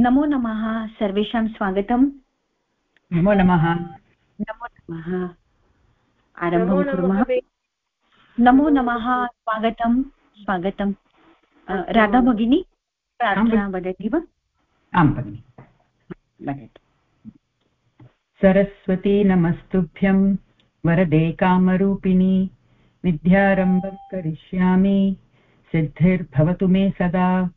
नमो नमः सर्वेषां स्वागतम्। नमो नमः। नमो नमः। आरम्भं कुर्मः। नमो नमः स्वागतं स्वागतं राधा भगिनी प्रार्थना वदति वा? आं भगिनि। वदतु। सरस्वती नमस्तुभ्यं वरदे कामरूपिणी विद्यारम्भं करिष्यामि सिद्धिर्भवतु मे सदा।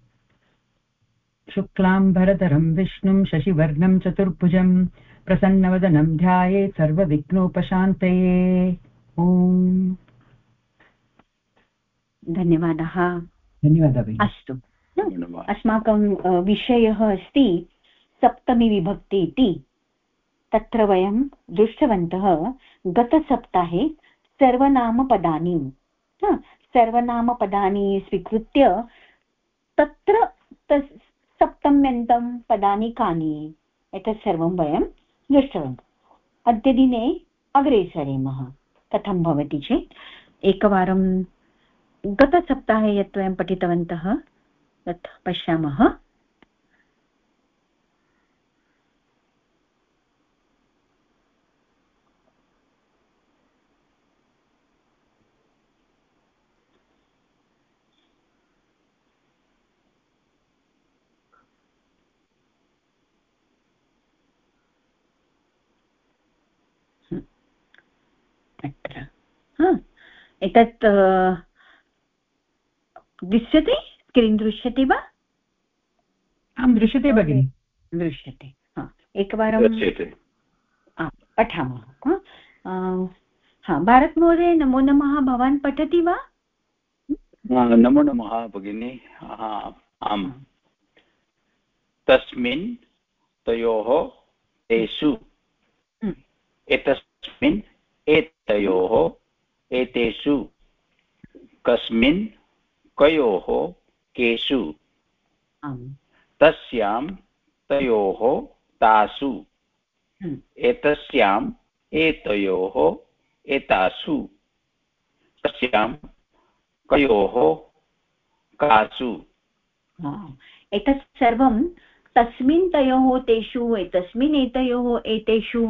शुक्लाम्बरधरं विष्णुं शशिवर्णं चतुर्भुजं प्रसन्नवदनं ध्याये सर्वविघ्नोपशान्तये। ॐ धन्यवादः। धन्यवादः। अस्तु। अस्माकं विषयः अस्ति सप्तमी विभक्ति इति। तत्र वयं दृष्टवन्तः गतसप्ताहे सर्वनामपदानि। सर्वनामपदानि स्वीकृत्य तत्र सप्तम्यन्तं पदानि कानि? एतत् सर्वं वयं दृष्टवन्तः। अद्यदिने अग्रे सरेमः। कथं भवति चेत्, एकवारं गतसप्ताहे यत् वयं पठितवन्तः तत् पश्यामः। एतत् दृश्यते? स्क्रीन् दृश्यते वा? आं दृश्यते भगिनि। दृश्यते एकवारं पठामः हा। भारतमहोदय नमो नमः भवान् पठति वा? नमो नमः भगिनि। आम्। तस्मिन् तयोः तेषु हम्म। एतस्मिन् एतयोः एतेषु कस्मिन् कयोः केषु? तस्यां तयोः तासु। हम्म। एतस्याम् एतयोः एतासु। तस्यां कयोः कासु। एतत् सर्वं तस्मिन् तयोः तेषु एतस्मिन् एतयोः एतेषु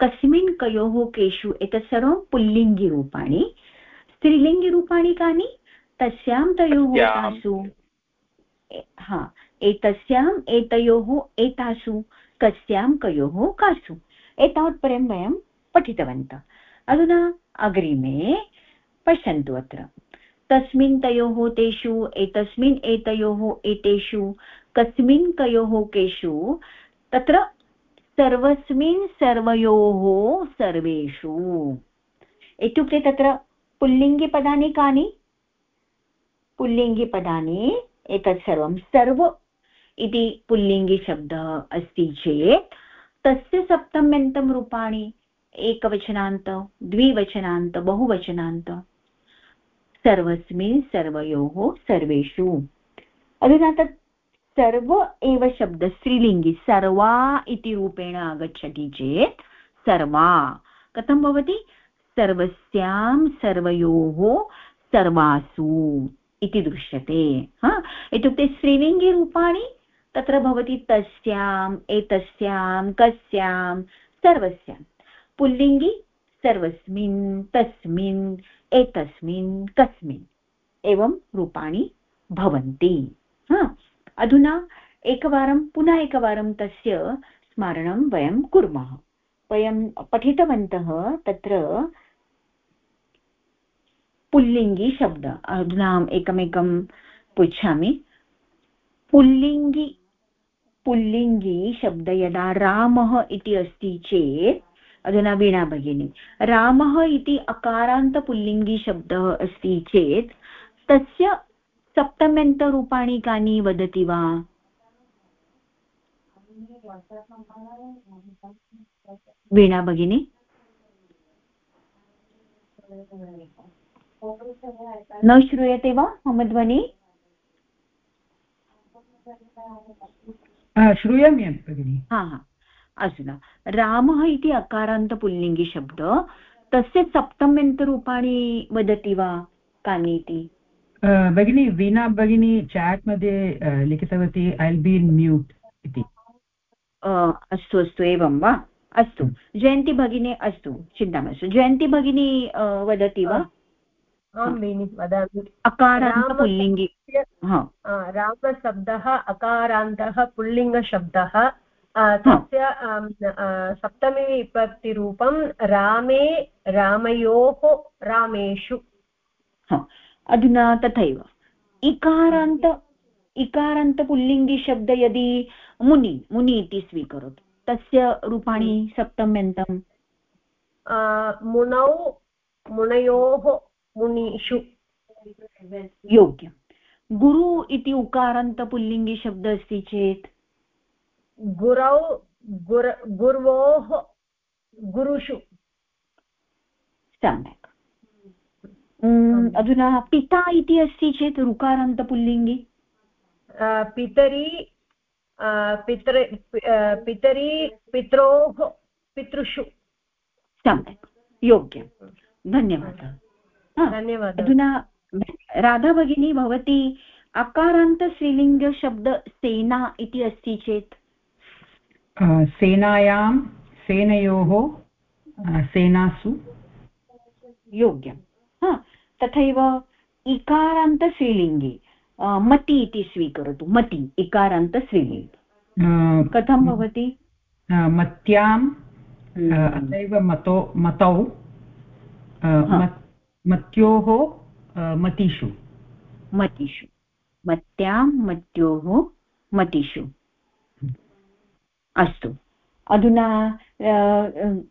कस्मिन् कयोः केषु एतत् सर्वं पुल्लिङ्गिरूपाणि। स्त्रीलिङ्गिरूपाणि कानि? तस्यां तयोः तासु हा एतस्याम् एतयोः एतासु कस्यां कयोः कासु। एतावत्पर्यन्तं वयं पठितवन्तः। अधुना अग्रिमे पश्यन्तु अत्र। तस्मिन् तयोः तेषु एतस्मिन् एतयोः एतेषु कस्मिन् कयोः केषु, तत्र सर्वस्मिन् सर्वयोः सर्वेषु। इत्युक्ते तत्र पुल्लिङ्गिपदानि कानि? पुल्लिङ्गिपदानि एतत् सर्वं सर्व इति पुल्लिङ्गिशब्दः अस्ति चेत्, तस्य सप्तम्यन्तं रूपाणि एकवचनान्त, द्विवचनान्त, बहुवचनान्त, सर्वस्मिन् सर्वयोः सर्वेषु। अधुना तत् सर्व एव शब्द स्त्रीलिङ्गि, सर्वा इति रूपेण आगच्छति चेत् सर्वा। कथं भवति? सर्वस्यां सर्वयोः सर्वासु इति दृश्यते। हा? इत्युक्ते स्त्रीलिङ्गिरूपाणि तत्र भवति तस्याम्, एतस्यां कस्यां सर्वस्यां पुल्लिङ्गि, सर्वस्मिन्, तस्मिन्, एतस्मिन्, कस्मिन् एवं रूपाणि भवन्ति। हा? अधुना एकवारं, पुनः एकवारं तस्य स्मरणं वयं कुर्मः। वयं पठितवन्तः तत्र पुल्लिङ्गि शब्द। अधुना एकमेकं पृच्छामि। पुल्लिङ्गि पुल्लिङ्गि शब्द यदा रामः इति अस्ति चेत्, अधुना वीणा भगिनी, रामः इति अकारान्तपुल्लिङ्गि शब्दः अस्ति चेत्, तस्य सप्तम्यन्तरूपाणि कानि वदति वा? वीणा भगिनी? न श्रूयते वा मम ध्वनि? श्रूयामि भगिनि। हा हा। अस्तु न रामः इति अकारान्तपुल्लिङ्गिशब्द तस्य सप्तम्यन्तरूपाणि वदति वा कानि इति? भगिनी वीणा भगिनी चाट् मध्ये लिखितवती ऐ बि इन् म्यूट् इति। अस्तु अस्तु एवं वा? अस्तु जयन्ती भगिनी अस्तु चिन्ता मास्तु जयन्ती भगिनी वदति वा? आं भगिनि वदामि। अकारान्त पुल्लिङ्गि रामशब्दः अकारान्तः पुल्लिङ्गशब्दः तस्य सप्तमी विभक्तिरूपं रामे रामयोः रामेषु। अधुना तथैव। इकारान्त इकारान्तपुल्लिङ्गिशब्द यदि मुनि मुनि इति स्वीकरोतु। तस्य रूपाणि सप्तम्यन्तम् मुनौ मुनयोः मुनिषु। योग्यं गुरु इति उकारान्तपुल्लिङ्गिशब्द अस्ति चेत्? गुरौ गुर गुर्वोः गुरुषु। सम्यक्। अधुना पिता इति अस्ति चेत् ऋकारान्तपुल्लिङ्गि पितरि पितृ पितरि पित्रोः पितृषु। सम्यक् योग्यं। धन्यवादः। धन्यवादः। अधुना राधा भगिनी भवती अकारान्तस्त्रीलिङ्गशब्द सेना इति अस्ति चेत्? सेनायां सेनयोः सेनासु। योग्यं। हा तथैव इकारान्तस्त्रीलिङ्गे मति इति स्वीकरोतु मति इकारान्तस्त्रीलिङ्गि। कथं भवति? मत्यां हम्म। अतैव मतो मतौ मत्योः मतिषु। मतिषु। मत्यां मत्योः मतिषु। अस्तु। अधुना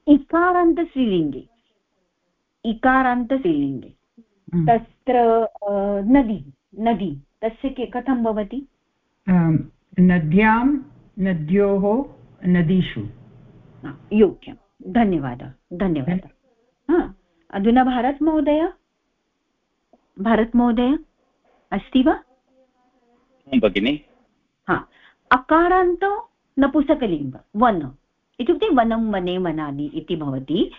इकारान्तस्त्रीलिङ्गे। इकारान्तस्त्रीलिङ्गे। तत्र नदी नदी तस्य के कथं भवति? नद्यां नद्योः नदीषु। योग्यं। धन्यवादः धन्यवादः। अधुना भारतमहोदय भारतमहोदय अस्ति वा? भगिनि। हा अकारान्त नपुसकलिङ्ग वन। इत्युक्ते वनं वने वनानि इति भवति।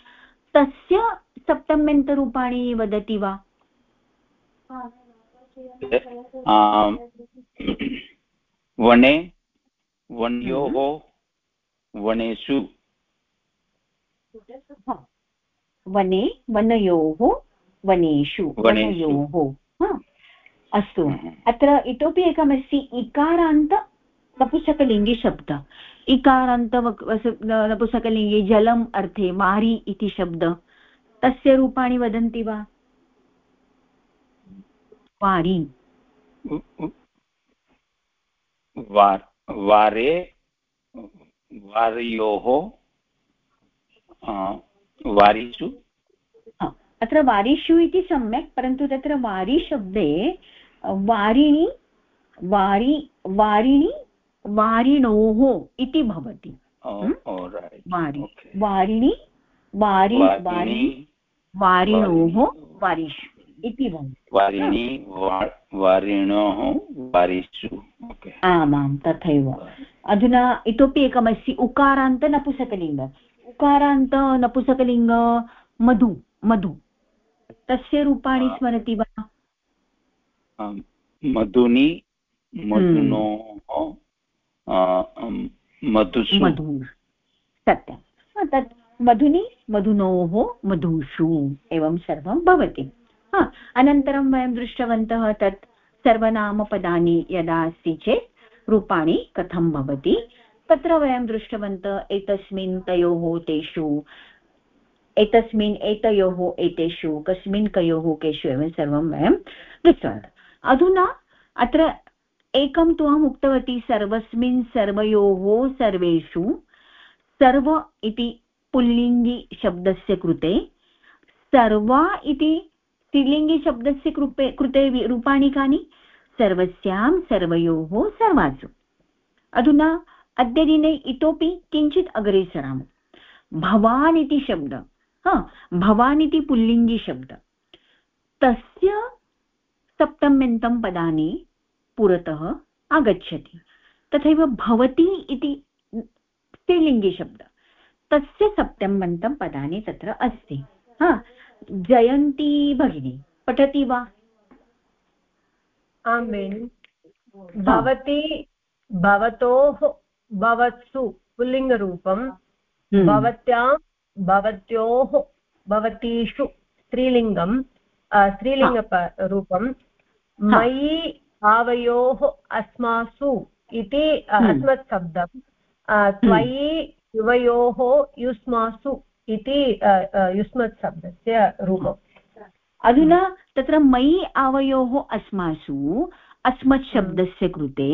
तस्य सप्तम्यन्तरूपाणि वदति वा? वने वन्योः वनेषु वने वनयोः वनेषु वनयोः अस्तु अत्र इतोपि एकमस्ति इकारान्त नपुसकलिङ्गे शब्द इकारान्त नपुसकलिङ्गे जलम् अर्थे मारि इति शब्द तस्य रूपाणि वदन्ति वा वारि। वारे वारयोः वारिषु। अत्र वारिषु इति सम्यक् परन्तु तत्र वारिशब्दे वारिणि वारि वारिणि वारिणोः इति भवति। वारि वारिणि वारि वारि वारिणोः वारिषु। इति वारिणि वारिणोः वारिषु। आमां तथैव। अधुना इतोपि एकमस्ति उकारान्त नपुसकलिङ्ग। उकारान्त नपुसकलिङ्ग मधु मधु। तस्य रूपाणि स्मरति वा? मधुनि मधुनोः मधुषु। मधु। सत्यं तत् मधुनि मधुनोः मधुषु। एवं सर्वं भवति। अनन्तरं वयं दृष्टवन्तः तत् सर्वनामपदानि यदा अस्ति चेत् रूपाणि कथं भवति, तत्र वयं दृष्टवन्तः एतस्मिन् तयोः तेषु, एतस्मिन् एतयोः एतेषु, कस्मिन् कयोः केषु एवं सर्वं वयं दृष्टवन्तः। अधुना अत्र एकं तु अहम् उक्तवती, सर्वस्मिन् सर्वयोः सर्वेषु, सर्व इति पुल्लिङ्गि कृते, सर्वा इति स्त्रीलिङ्गिशब्दस्य कृते कृते रूपाणि कानि? सर्वस्यां सर्वयोः सर्वासु। अधुना अद्यदिने इतोपि किञ्चित् अग्रे सरामः। भवान् इति शब्द। हा भवान् इति पुल्लिङ्गिशब्द तस्य सप्तम्यन्तं पदानि पुरतः आगच्छति। तथैव भवती इति स्त्रीलिङ्गिशब्द तस्य सप्तम्यन्तं पदानि तत्र अस्ति। हा जयन्ती भगिनी पठति वा? आं भवती भवतोः भवत्सु पुल्लिङ्गरूपं हम्म। भवत्यां भवत्योः भवतीषु स्त्रीलिङ्गं स्त्रीलिङ्गरूपं मयि आवयोः अस्मासु इति हम्म। अस्मत् शब्दं त्वयि युवयोः युष्मासु इति युष्मत् शब्दस्य रूपम्। अधुना तत्र मयि आवयोः अस्मासु अस्मत् हम्म। शब्दस्य कृते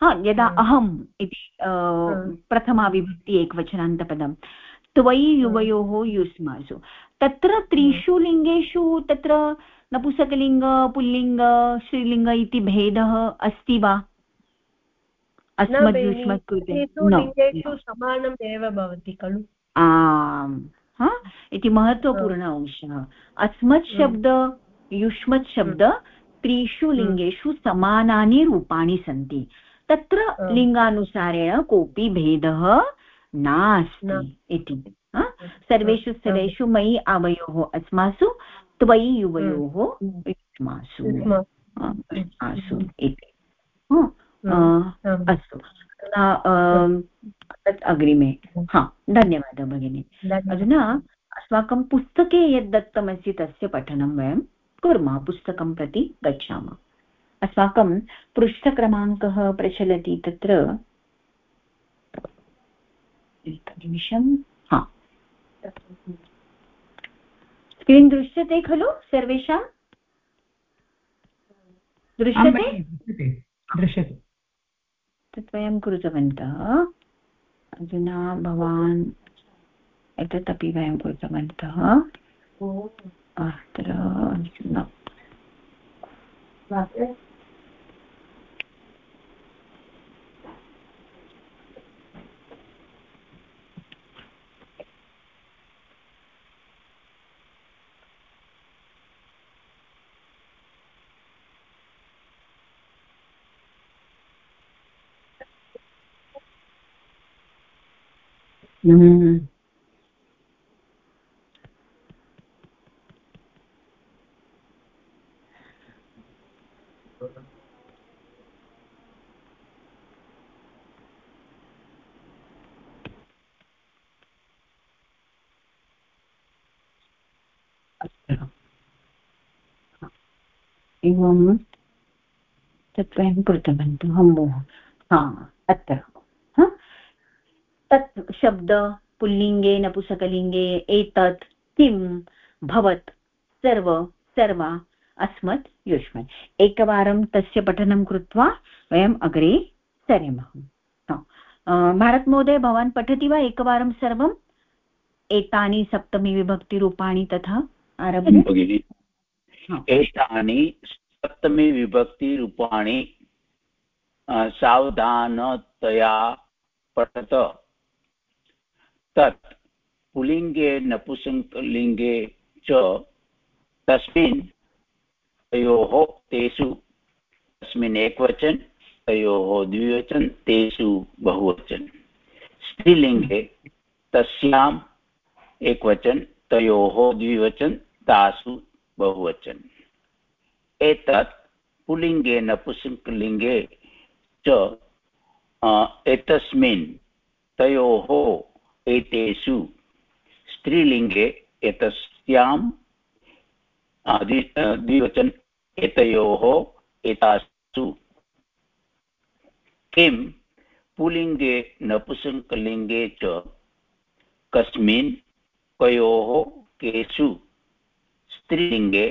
हा यदा हम्म। अहम् इति हम्म। प्रथमा विभक्ति एकवचनान्तपदं त्वयि युवयोः युष्मासु। तत्र त्रिषु लिङ्गेषु तत्र नपुसकलिङ्ग पुल्लिङ्ग श्रीलिङ्ग इति भेदः अस्ति वा? अस्मद्युष्मत् कृते समानम् एव भवति खलु। आम् हा? इति महत्त्वपूर्ण अंशः। अस्मत् शब्द युष्मत् शब्द त्रिषु लिङ्गेषु समानानि रूपाणि सन्ति। तत्र लिङ्गानुसारेण कोऽपि भेदः नास्ति इति सर्वेषु स्थलेषु मयि आवयोः अस्मासु त्वयि युवयोः युष्मासु। इति। अस्तु। तत् अग्रिमे। हा धन्यवादः भगिनी। अधुना अस्माकं पुस्तके यद् दत्तमस्ति तस्य पठनं वयं कुर्मः पुस्तकं प्रति गच्छामः। अस्माकं पृष्ठक्रमाङ्कः प्रचलति तत्र। एकनिमिषं। हा। स्क्रीन् दृश्यते खलु सर्वेषां? दृश्यते? दृश्यते। तत् वयं कृतवन्तः अधुना भवान् एतत् अपि वयं कृतवन्तः अत्र Mm. एवं तत् वयं कृतवन्तः मोह हा अत्र। तत् शब्द पुल्लिङ्गे नपुसकलिङ्गे एतत् किं भवत्? सर्व सर्वा अस्मत् युष्मत् एकवारं तस्य पठनं कृत्वा वयम् अग्रे सरेमः। भारतमहोदय भवान् पठति वा एकवारं सर्वम्? एतानि सप्तमी विभक्तिरूपाणि तथा आरभ्य? एतानि सप्तमी विभक्तिरूपाणि सावधानतया पठत। तत् पुलिङ्गे नपुंसकलिङ्गे च तस्मिन् तयोः तेषु तस्मिन् एकवचन, तयोः द्विवचन, तेषु बहुवचन। स्त्रीलिङ्गे तस्याम् एकवचन, तयोः द्विवचन, तासु बहुवचन। एतत् पुलिङ्गे नपुंसकलिङ्गे च एतस्मिन् तयोः एतेषु स्त्रीलिङ्गे एतस्यां द्विवचन एतयोः एतासु। किं? पुलिङ्गे नपुंसकलिङ्गे च कस्मिन् कयोः केषु स्त्रीलिङ्गे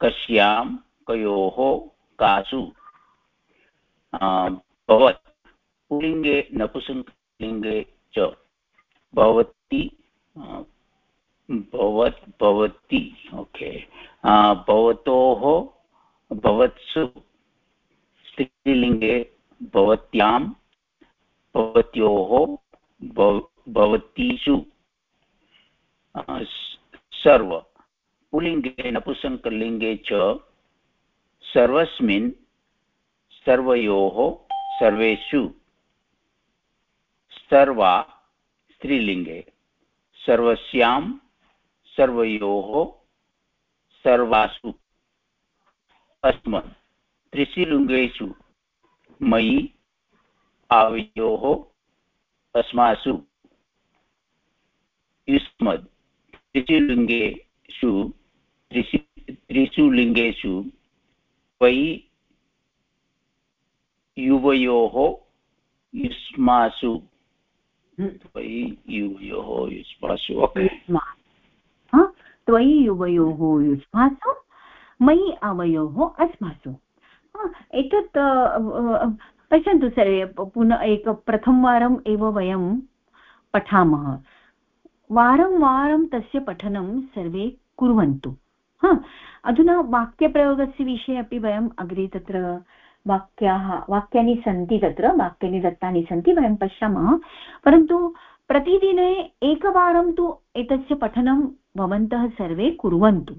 कस्यां कयोः कासु। भवत्। पुलिङ्गे नपुंसकलिङ्गे च। भवति भवत्, भवति, ओके भवतोः, भवत्सु, स्त्रीलिङ्गे भवत्यां, भवत्योः भवतीषु सर्व पुलिङ्गे नपुसङ्कलिङ्गे च, सर्वस्मिन्, सर्वयोः, सर्वेषु, सर्वा स्त्रीलिङ्गे सर्वस्यां सर्वयोः सर्वासु अस्मत् त्रिशिलिङ्गेषु मयि, आवयोः अस्मासु। युष्मद्। त्रिषु लिङ्गेषु त्रिषु त्रिषु लिङ्गेषु त्वयि युवयोः युष्मासु। त्वयि युवयोः युष्मासु त्वयि युवयोः युष्मासु मयि आवयोः अस्मासु एतत् पश्यन्तु सर्वे पुनः एक प्रथमवारम् एव वयं पठामः वारं वारं तस्य पठनं सर्वे कुर्वन्तु हा अधुना वाक्यप्रयोगस्य विषये अपि वयम् अग्रे तत्र वाक्याः, वाक्यानि सन्ति तत्र, वाक्यानि दत्तानि सन्ति, वयं पश्यामः। परन्तु प्रतिदिने एकवारं तु एतस्य पठनं भवन्तः सर्वे कुर्वन्तु।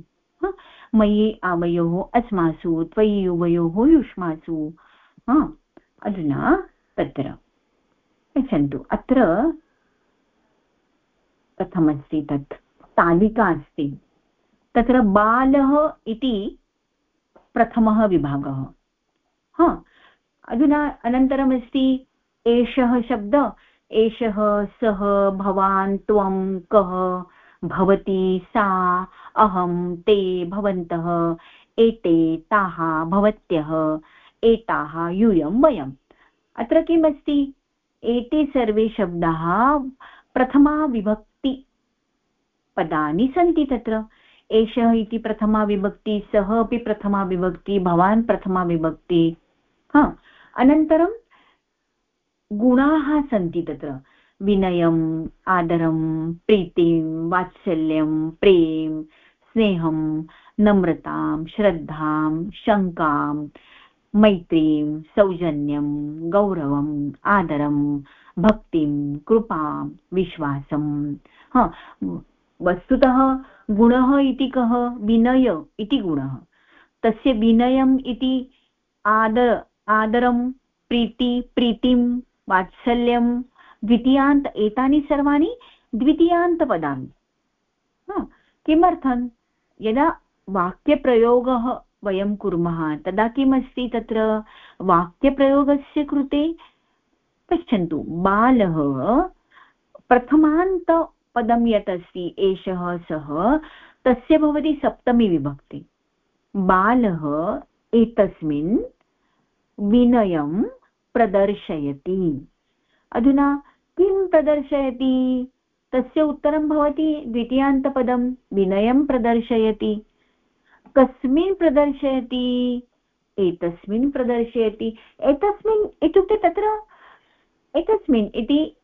मयि आवयोः अस्मासु, त्वयि युवयोः, युष्मासु। अधुना तत्र पश्यन्तु अत्र कथमस्ति तत्? तालिका अस्ति। तत्र बालः इति प्रथमः विभागः। हा, अधुना अनन्तरमस्ति एषः शब्द, एषः सः, भवान् त्वं कः, भवती सा, अहं ते भवन्तः, एते ताः भवत्यः, एताः यूयं वयम्। अत्र किम् अस्ति? एते सर्वे शब्दाः प्रथमा विभक्ति पदानि सन्ति तत्र। एषः इति प्रथमा विभक्ति, सः अपि प्रथमा विभक्ति, भवान् प्रथमा विभक्ति। हा, अनन्तरं गुणाः सन्ति तत्र। विनयम् आदरं, प्रीतिं, वात्सल्यं, प्रेम, स्नेहं, नम्रतां, श्रद्धां, शङ्कां, मैत्रीं, सौजन्यं गौरवम् आदरं, भक्तिं, कृपां, विश्वासं। हा, वस्तुतः गुणः इति कः? विनय इति गुणः। तस्य विनयम् इति आदर आदरं, प्रीति, प्रीतिं, वात्सल्यं, द्वितीयान्त, एतानि सर्वाणि द्वितीयान्तपदानि। किमर्थं? यदा वाक्यप्रयोगः वयं कुर्मः, तदा किमस्ति तत्र? वाक्यप्रयोगस्य कृते पश्यन्तु, बालः प्रथमान्तपदं यत् अस्ति, एषः सः, तस्य भवति सप्तमी विभक्ति। बालः एतस्मिन् विनयं प्रदर्शयति। अधुना किं प्रदर्शयति? तस्य उत्तरं भवति द्वितीयान्तपदं विनयं प्रदर्शयति। कस्मिन् प्रदर्शयति? एतस्मिन् प्रदर्शयति। एतस्मिन् इत्युक्ते तत्र एतस्मिन् इति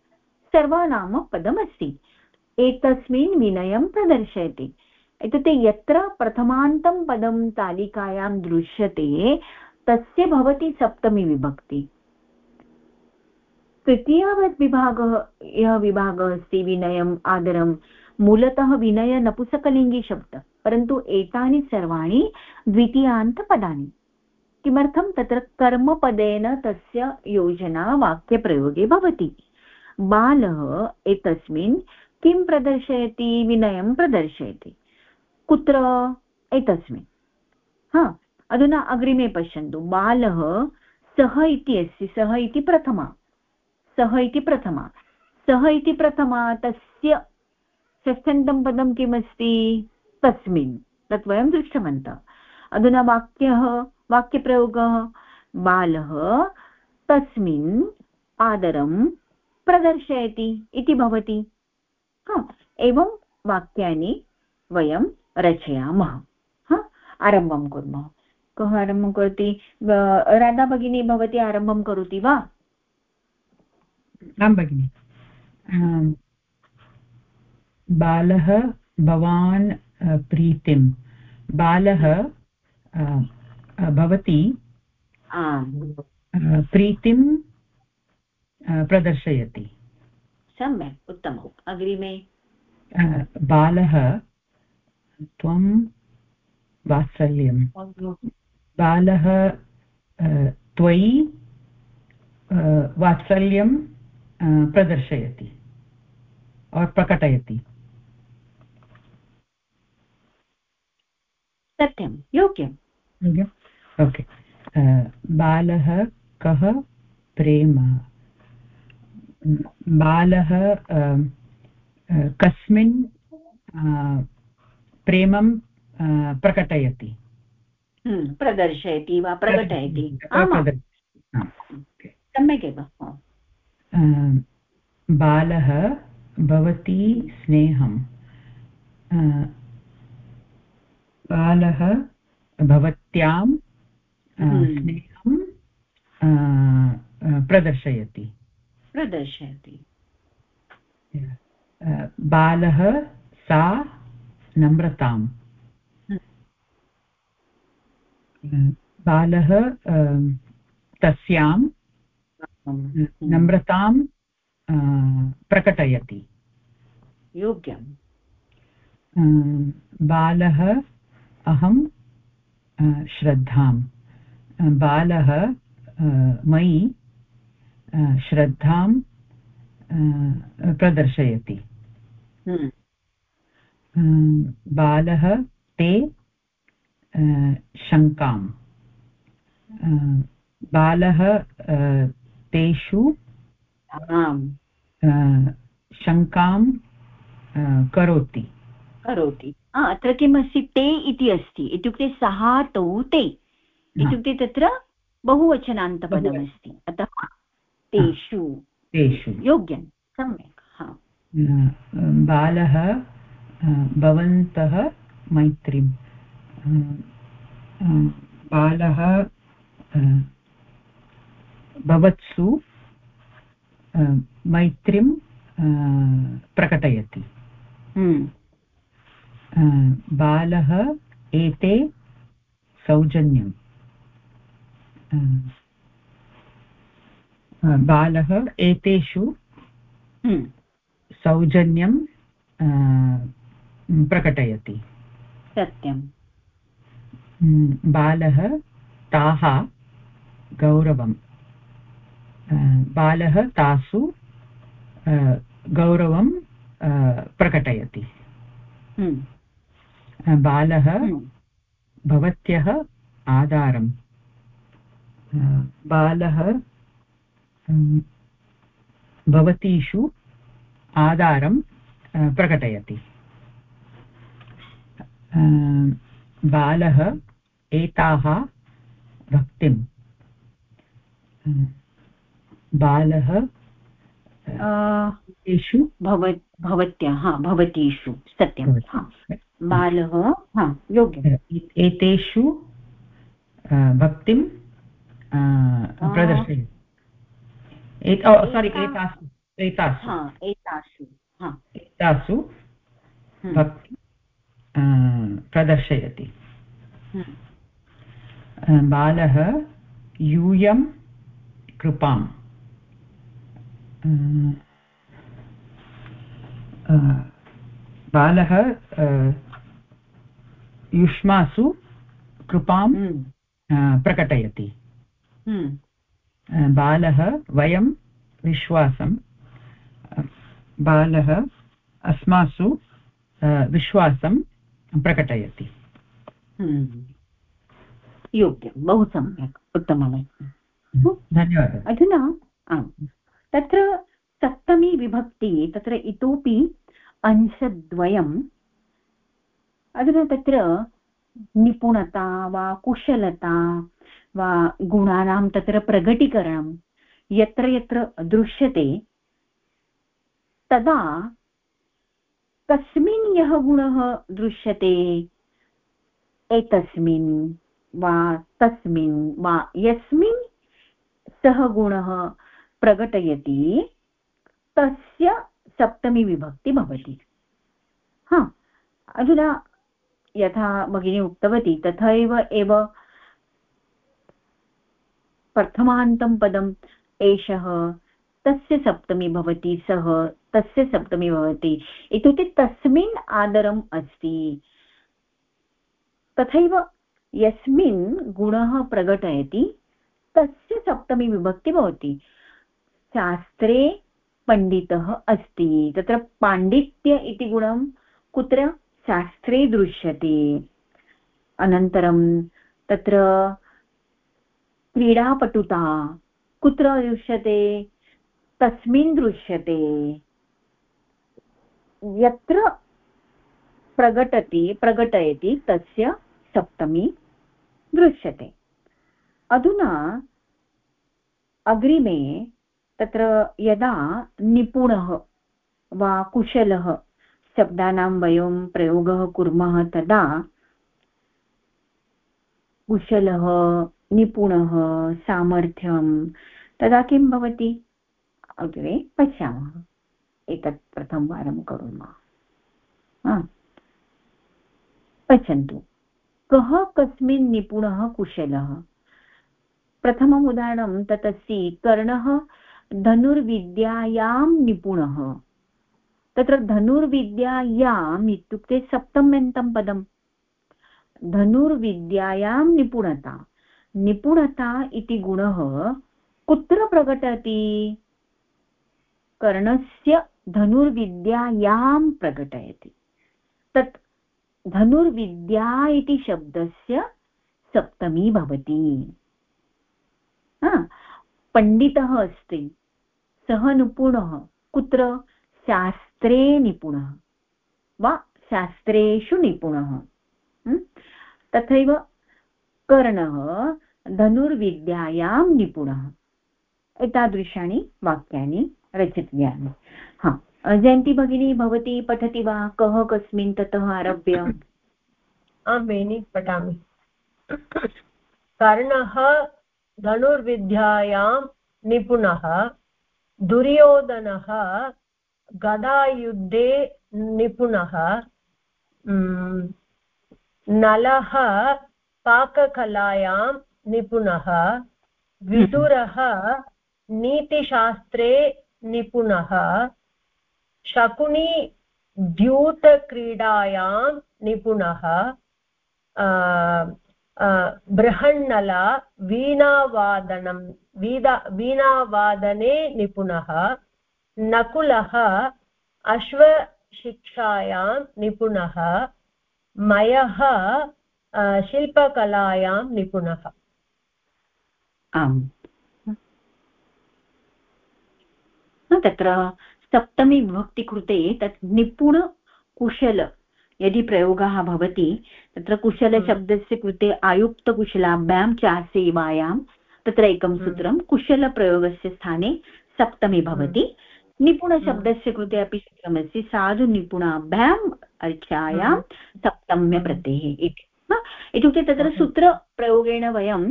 सर्वनामपदमस्ति। एतस्मिन् विनयं प्रदर्शयति। इत्युक्ते यत्र प्रथमान्तं पदं तालिकायां दृश्यते तस्य भवति सप्तमी विभक्ति। तृतीयवत् विभागः, यः विभागः अस्ति, विनयम् आदरं मूलतः विनय नपुसकलिङ्गी शब्द, परन्तु एतानि सर्वाणि द्वितीयान्तपदानि। किमर्थं तत्र कर्मपदेन तस्य योजना वाक्यप्रयोगे भवति? बालः एतस्मिन् किं प्रदर्शयति? विनयं प्रदर्शयति। कुत्र? एतस्मिन्। हा अधुना अग्रिमे पश्यन्तु। बालः सः इति अस्ति, सः इति प्रथमा। सः इति प्रथमा। सः इति प्रथमा, तस्य षष्ठन्तं पदं किमस्ति? तस्मिन्। तत् वयं दृष्टवन्तः। अधुना वाक्यः, वाक्यप्रयोगः, बालः तस्मिन् आदरं प्रदर्शयति इति भवति। एवं वाक्यानि वयं रचयामः। आरम्भं कुर्मः। कः आरम्भं करोति राधा भगिनी भवती आरम्भं करोति वा? आं भगिनि। बालः भवान् प्रीतिं। बालः भवती प्रीतिं प्रदर्शयति। सम्यक् उत्तमम्। अग्रिमे। बालः त्वं वात्सल्यं बालः त्वयि वात्सल्यं प्रदर्शयति और् प्रकटयति। सत्यं योग्यम्। ओके। बालः कः? प्रेम। बालः कस्मिन् प्रेमं प्रकटयति। प्रदर्शयति वा प्रकटयति। सम्यक् एव। बालः भवती स्नेहं बालः भवत्यां हम्म। स्नेहं प्रदर्शयति। प्रदर्शयति। बालः सा नम्रताम्। बालः तस्यां नम्रतां प्रकटयति। योग्यं बालः अहं श्रद्धां बालः मयि श्रद्धां प्रदर्शयति। हम्म। बालः ते शङ्कां बालः तेषु शङ्कां करोति। करोति। अत्र किम् अस्ति ते इति अस्ति। इत्युक्ते सः तौ। ते इत्युक्ते तत्र बहुवचनान्तपदमस्ति। अतः तेषु। तेषु। योग्यं सम्यक्। बालः भवन्तः मैत्रीं बालः भवत्सु मैत्रीं प्रकटयति हम्म। बालः एते सौजन्यं बालः एतेषु हम्म। सौजन्यं प्रकटयति सत्यं बालः ताः गौरवं बालः तासु गौरवं प्रकटयति। बालः भवत्यः आधारं बालः भवतीषु आधारं प्रकटयति। बालः एताः भक्तिं बालः तेषु भवत्याः भवतीषु सत्यं बालः हा योग्यम्। एतेषु भक्तिं प्रदर्शयति। सोरि एतासु। एतासु एतासु। एतासु हम्म। भक्ति प्रदर्शयति। हम्म। बालः यूयं कृपां बालः युष्मासु कृपां हम्म। प्रकटयति बालः वयं विश्वासं बालः अस्मासु विश्वासं प्रकटयति हम्म। योग्यं बहु सम्यक् उत्तममस्ति। धन्यवादः। अधुना आम् तत्र सप्तमी विभक्ति तत्र इतोपि अंशद्वयम् अधुना तत्र निपुणता वा कुशलता वा गुणानां तत्र प्रकटीकरणं यत्र यत्र दृश्यते तदा कस्मिन् यः गुणः दृश्यते एतस्मिन् वा तस्मिन्, वा यस्मिन् सः गुणः प्रकटयति, तस्य सप्तमी विभक्ति भवति। हा, अधुना यथा भगिनी उक्तवती, तथैव एव प्रथमान्तं पदम् एषः, तस्य सप्तमी भवति, सः, तस्य सप्तमी भवति। इत्युक्ते तस्मिन् आदरम् अस्ति। तथैव यस्मिन् गुणः प्रकटयति, तस्य सप्तमी विभक्ति भवति। शास्त्रे पण्डितः अस्ति। तत्र पाण्डित्य इति गुणं कुत्र? शास्त्रे दृश्यते। अनन्तरं तत्र क्रीडापटुता कुत्र दृश्यते? तस्मिन् दृश्यते। यत्र प्रकटति, प्रकटयति तस्य सप्तमी दृश्यते। अधुना अग्रिमे तत्र यदा निपुणः वा कुशलः शब्दानां वयं प्रयोगः कुर्मः तदा कुशलः, निपुणः, सामर्थ्यं तदा किं भवति? अग्रे पश्यामः। एतत् प्रथमवारं कुर्मः। पश्यन्तु। कः कस्मिन् निपुणः कुशलः? प्रथमम् उदाहरणं तत् अस्ति कर्णः धनुर्विद्यायां निपुणः। तत्र धनुर्विद्यायाम् इत्युक्ते सप्तम्यन्तं पदम्। धनुर्विद्यायां निपुणता। निपुणता इति गुणः कुत्र प्रकटति? कर्णस्य धनुर्विद्यायां प्रकटयति। तत् धनुर्विद्या इति शब्दस्य सप्तमी भवति। पण्डितः अस्ति। सः निपुणः। कुत्र? शास्त्रे निपुणः। वा? शास्त्रेषु निपुणः। तथैव कर्णः धनुर्विद्यायां निपुणः। एतादृशानि वाक्यानि रचितव्यानि हा। जयन्ती भगिनी भवती पठति वा? कः कस्मिन् ततः आरभ्य? आं बेनि पठामि। कर्णः धनुर्विद्यायां निपुणः दुर्योधनः गदायुद्धे निपुणः नलः पाककलायां निपुणः विदुरः नीतिशास्त्रे निपुणः शकुनी द्यूतक्रीडायां निपुणः बृहन्नला वीणावादनं वीदा वीणावादने निपुणः नकुलः अश्वशिक्षायां निपुणः मयः शिल्पकलायां निपुणः। आम्। तत्र सप्तमी विभक्तिकृते तत् निपुण कुशल। यदि प्रयोगः भवति तत्र कुशलशब्दस्य कृते आयुक्तकुशलाभ्यां च सेवायां तत्र एकं हम्म। सूत्रं कुशलप्रयोगस्य स्थाने सप्तमी भवति। निपुणशब्दस्य कृते अपि सूत्रमस्ति साधुनिपुणाभ्याम् अर्चायां हम्म। सप्तम्यप्रत्यये इति। इत्युक्ते तत्र सूत्रप्रयोगेण वयं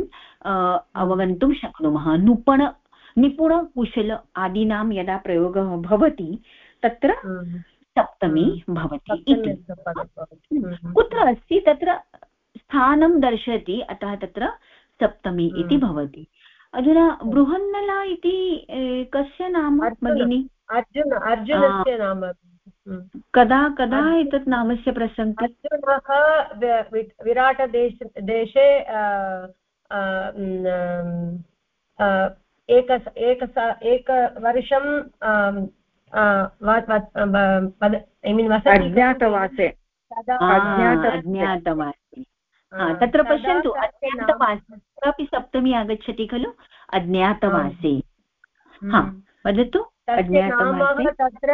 अवगन्तुं शक्नुमः। नुपण निपुणकुशल आदीनां यदा प्रयोगः भवति तत्र हम्म। सप्तमी भवति इति। कुत्र अस्ति तत्र स्थानं दर्शयति अतः तत्र सप्तमी इति भवति। अधुना बृहन्नला इति कस्य नाम भगिनि? अर्जुन अर्जुनस्य नाम कदा कदा एतत् नामस्य प्रसङ्गः अर्जुनः विराटदेश देशे एक एक एकवर्षं अज्ञातवासे. अज्ञातवासे. तत्र पश्यन्तु अज्ञातवासे तत्रापि सप्तमी आगच्छति खलु? अज्ञातवासे. हा वदतु नामः तत्र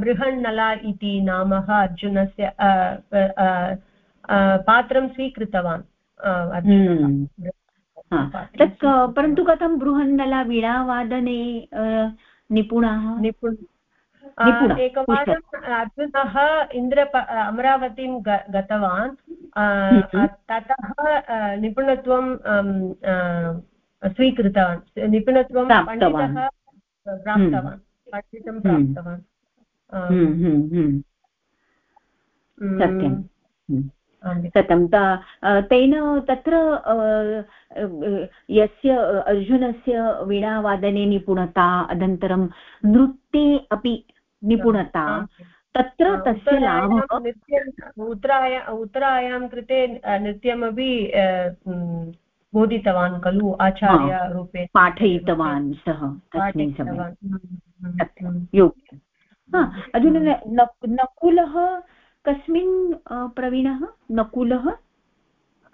बृहन्नला इति नामः अर्जुनस्य पात्रं स्वीकृतवान् तत् परन्तु कथं बृहन्नला वीणावादने निपुणाः? निपुण एकवारम् अर्जुनः इन्द्र अमरावतीं गतवान्। ततः निपुणत्वं स्वीकृतवान्. निपुणत्वं पण्डितः प्राप्तवान्. पण्डितं। प्राप्तवान्. सत्यं सत्यं तेन तत्र यस्य अर्जुनस्य वीणावादने निपुणता अनन्तरं नृत्ये अपि निपुणता तत्र तस्य लाभः उत्तराय उत्तरायां कृते नृत्यमपि बोधितवान् खलु आचार्यरूपे पाठयितवान् सः तस्मिन् समये। योग्यम्। अधुना नकुलः कस्मिन् प्रवीणः नकुलः?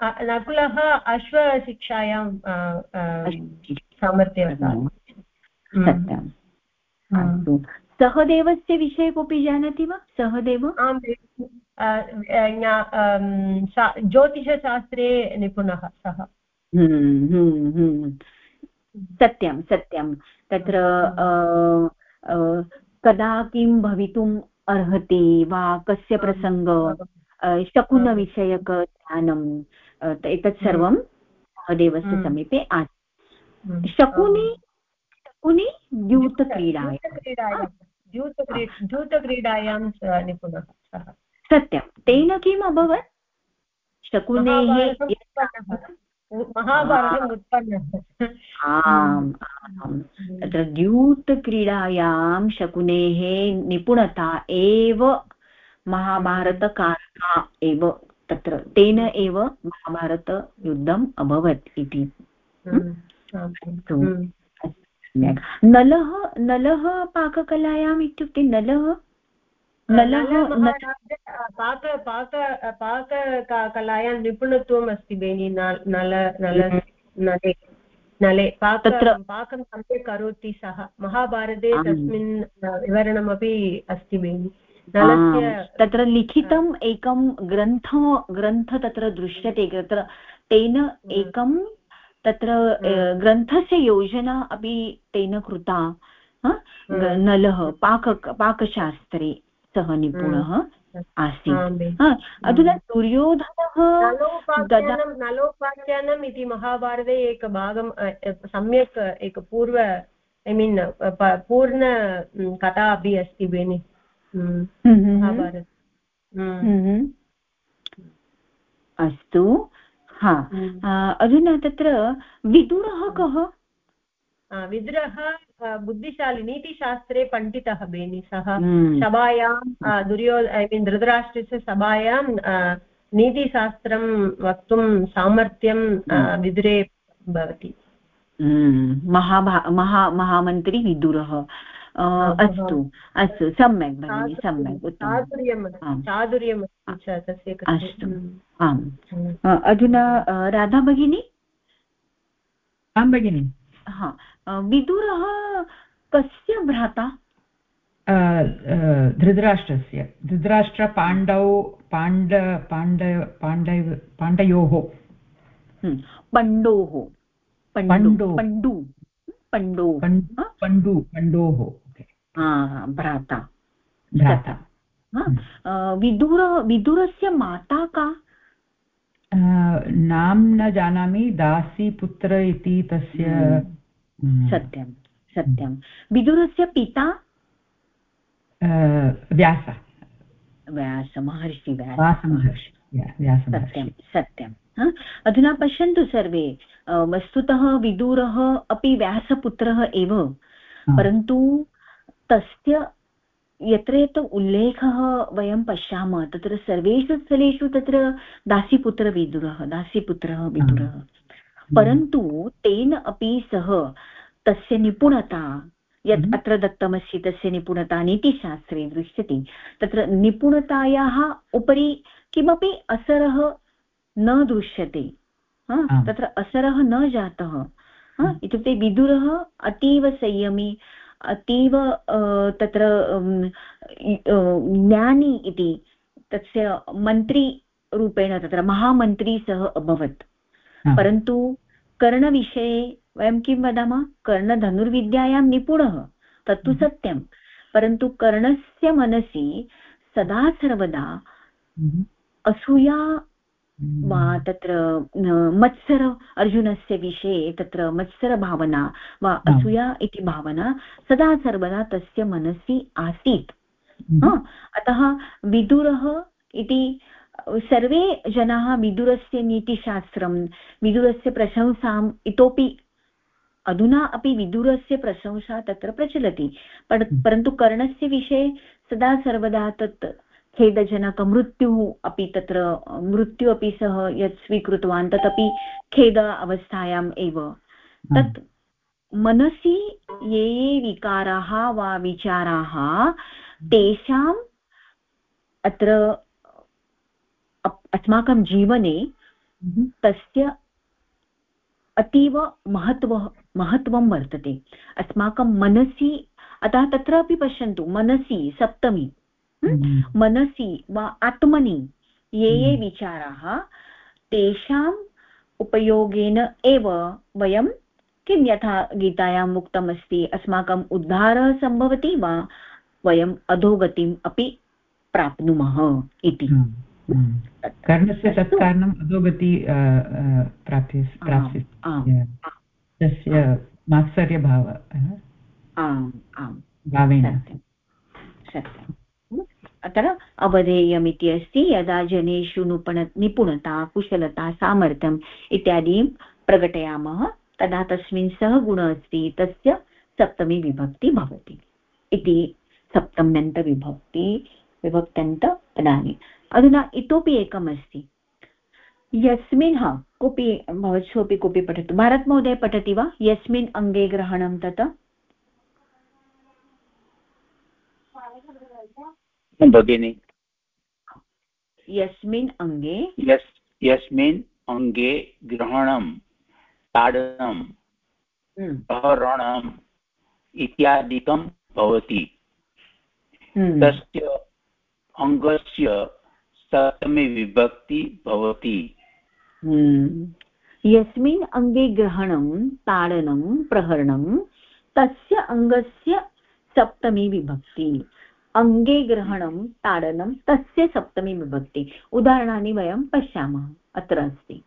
नकुलः अश्वशिक्षायां सामर्थ्यं अस्तु। सहदेवस्य विषये कोऽपि जानाति वा? सहदेव? आम् ज्योतिषशास्त्रे निपुणः सः। हम्म, हम्म, हम्म। सत्यं सत्यं। तत्र कदा किं भवितुम् अर्हति वा कस्य प्रसङ्ग? शकुनविषयकज्ञानम् एतत् सर्वं सहदेवस्य समीपे आसीत् शकुनि शकुनि द्यूतक्रीडायां द्यूतक्रीडायां निपुणः सत्यं तेन किम् अभवत्? शकुनेः महाभारतम् उत्पन्नः आम् आम्। तत्र द्यूतक्रीडायां शकुनेः निपुणता एव महाभारतकारका एव तत्र तेन एव महाभारतयुद्धम् अभवत् इति। नलः नलः पाककलायाम् इत्युक्ते नलः पाक पाक पाककलायां निपुणत्वम् अस्ति बेनि नल नल नले नले पाक पाकं सम्यक् करोति सः। महाभारते तस्मिन् विवरणमपि अस्ति बेनि। तत्र लिखितम् एकं ग्रन्थ ग्रन्थ तत्र दृश्यते तत्र तेन एकं तत्र ग्रन्थस्य योजना अपि तेन कृता नलः पाक पाकशास्त्रे। सः निपुणः आसीत्। अधुना दुर्योधनः नलोपाख्यानम् इति महाभारते एकभागं सम्यक् एक पूर्व ऐ मीन् पूर्ण कथा अपि अस्ति बेनि। महाभारत। अस्तु। हा अधुना तत्र विदुरः कः? विदुरः बुद्धिशाली नीतिशास्त्रे पण्डितः बेनि सः सभायां दुर्यो ऐ मीन् धृतराष्ट्रस्य सभायां नीतिशास्त्रं वक्तुं सामर्थ्यं विदुरे भवति। महाभा महा महामन्त्री विदुरः। अस्तु अस्तु सम्यक् भगिनि सम्यक् चातुर्यम् अस्तु आम्। अधुना राधा भगिनी? आं भगिनि। हा। विदुरः कस्य भ्राता? धृतराष्ट्रस्य। धृतराष्ट्रपाण्डौ पाण्ड पाण्ड पाण्डव पाण्डयोः। पण्डोः। पण्डु पण्डु। पण्डो। पण्डु। पण्डोः भ्राता। भ्राता। विदुर विदुरस्य माता का? नाम न जानामि दासीपुत्र इति तस्य। सत्यं सत्यं। विदुरस्य पिता? व्यास। व्यासमहर्षि व्यासमहर्षि सत्यं सत्यं। अधुना पश्यन्तु सर्वे। वस्तुतः विदुरः अपि व्यासपुत्रः एव। परन्तु तस्य यत्र यत्र उल्लेखः वयं पश्यामः। तत्र सर्वेषु स्थलेषु तत्र दासीपुत्रविदुरः दासीपुत्रः विदुरः। परन्तु तेन अपि सः तस्य निपुणता यत् हम्म। अत्र दत्तमस्ति तस्य निपुणता नीतिशास्त्रे दृश्यते। तत्र निपुणतायाः उपरि किमपि असरः न दृश्यते। तत्र असरः न जातः। हम्म। इत्युक्ते विदुरः अतीव संयमी अतीव तत्र ज्ञानी इति तस्य मन्त्रीरूपेण तत्र महामन्त्री सः अभवत्। परन्तु कर्णविषये वयं किं वदामः कर्णधनुर्विद्यायां निपुणः तत्तु हम्म। सत्यं परन्तु कर्णस्य मनसि सदा सर्वदा हम्म। असूया वा हम्म। तत्र मत्सर अर्जुनस्य विषये तत्र मत्सरभावना वा असूया इति भावना सदा सर्वदा तस्य मनसि आसीत् अतः विदुरः इति सर्वे जनाः विदुरस्य नीतिशास्त्रं विदुरस्य प्रशंसाम् इतोपि अधुना अपि विदुरस्य प्रशंसा तत्र प्रचलति। हम्म। परन्तु कर्णस्य विषये सदा सर्वदा तत् खेदजनकमृत्युः अपि तत्र मृत्यु अपि सः यत् स्वीकृतवान् तदपि खेद अवस्थायाम् एव। तत् मनसि ये ये विकाराः वा विचाराः तेषाम् अत्र अस्माकं जीवने हम्म। तस्य अतीव महत्व महत्वं वर्तते। अस्माकं मनसि अतः तत्रापि पश्यन्तु मनसि सप्तमी। मनसि वा आत्मनि ये ये विचाराः तेषाम् उपयोगेन एव वयं किं यथा गीतायाम् उक्तमस्ति अस्माकम् उद्धारः सम्भवति वा वयम् अधोगतिम् अपि प्राप्नुमः इति। कर्णस्य तत् कारणम् अधोगति प्राप्य तस्य मात्सर्यभाव आम् आम्। भावेन। सत्यम् अत्र अवधेयमिति अस्ति यदा जनेषु नुपण निपुणता कुशलता सामर्थ्यम् इत्यादि प्रकटयामः तदा तस्मिन् सः गुणः अस्ति तस्य सप्तमी विभक्ति भवति। इति सप्तम्यन्तविभक्ति विभक्त्यन्तपदानि अधुना इतोपि एकम् अस्ति यस्मिन् हा कोऽपि भवत्सु कोऽपि पठतु। भारतमहोदय पठति वा? यस्मिन् अङ्गे ग्रहणं तत्? भगिनि। यस्मिन् अङ्गे? यस् यस्मिन् अङ्गे ग्रहणं ताडनं हरणम् इत्यादिकं भवति। हम्म। तस्य अङ्गस्य सप्तमी विभक्ति भवति। हम्म। यस्मिन् अङ्गे ग्रहणं ताडनं प्रहरणं तस्य अङ्गस्य सप्तमी विभक्ति। अङ्गे ग्रहणं ताडनं तस्य सप्तमी विभक्ति। उदाहरणानि वयं पश्यामः अत्र अस्ति।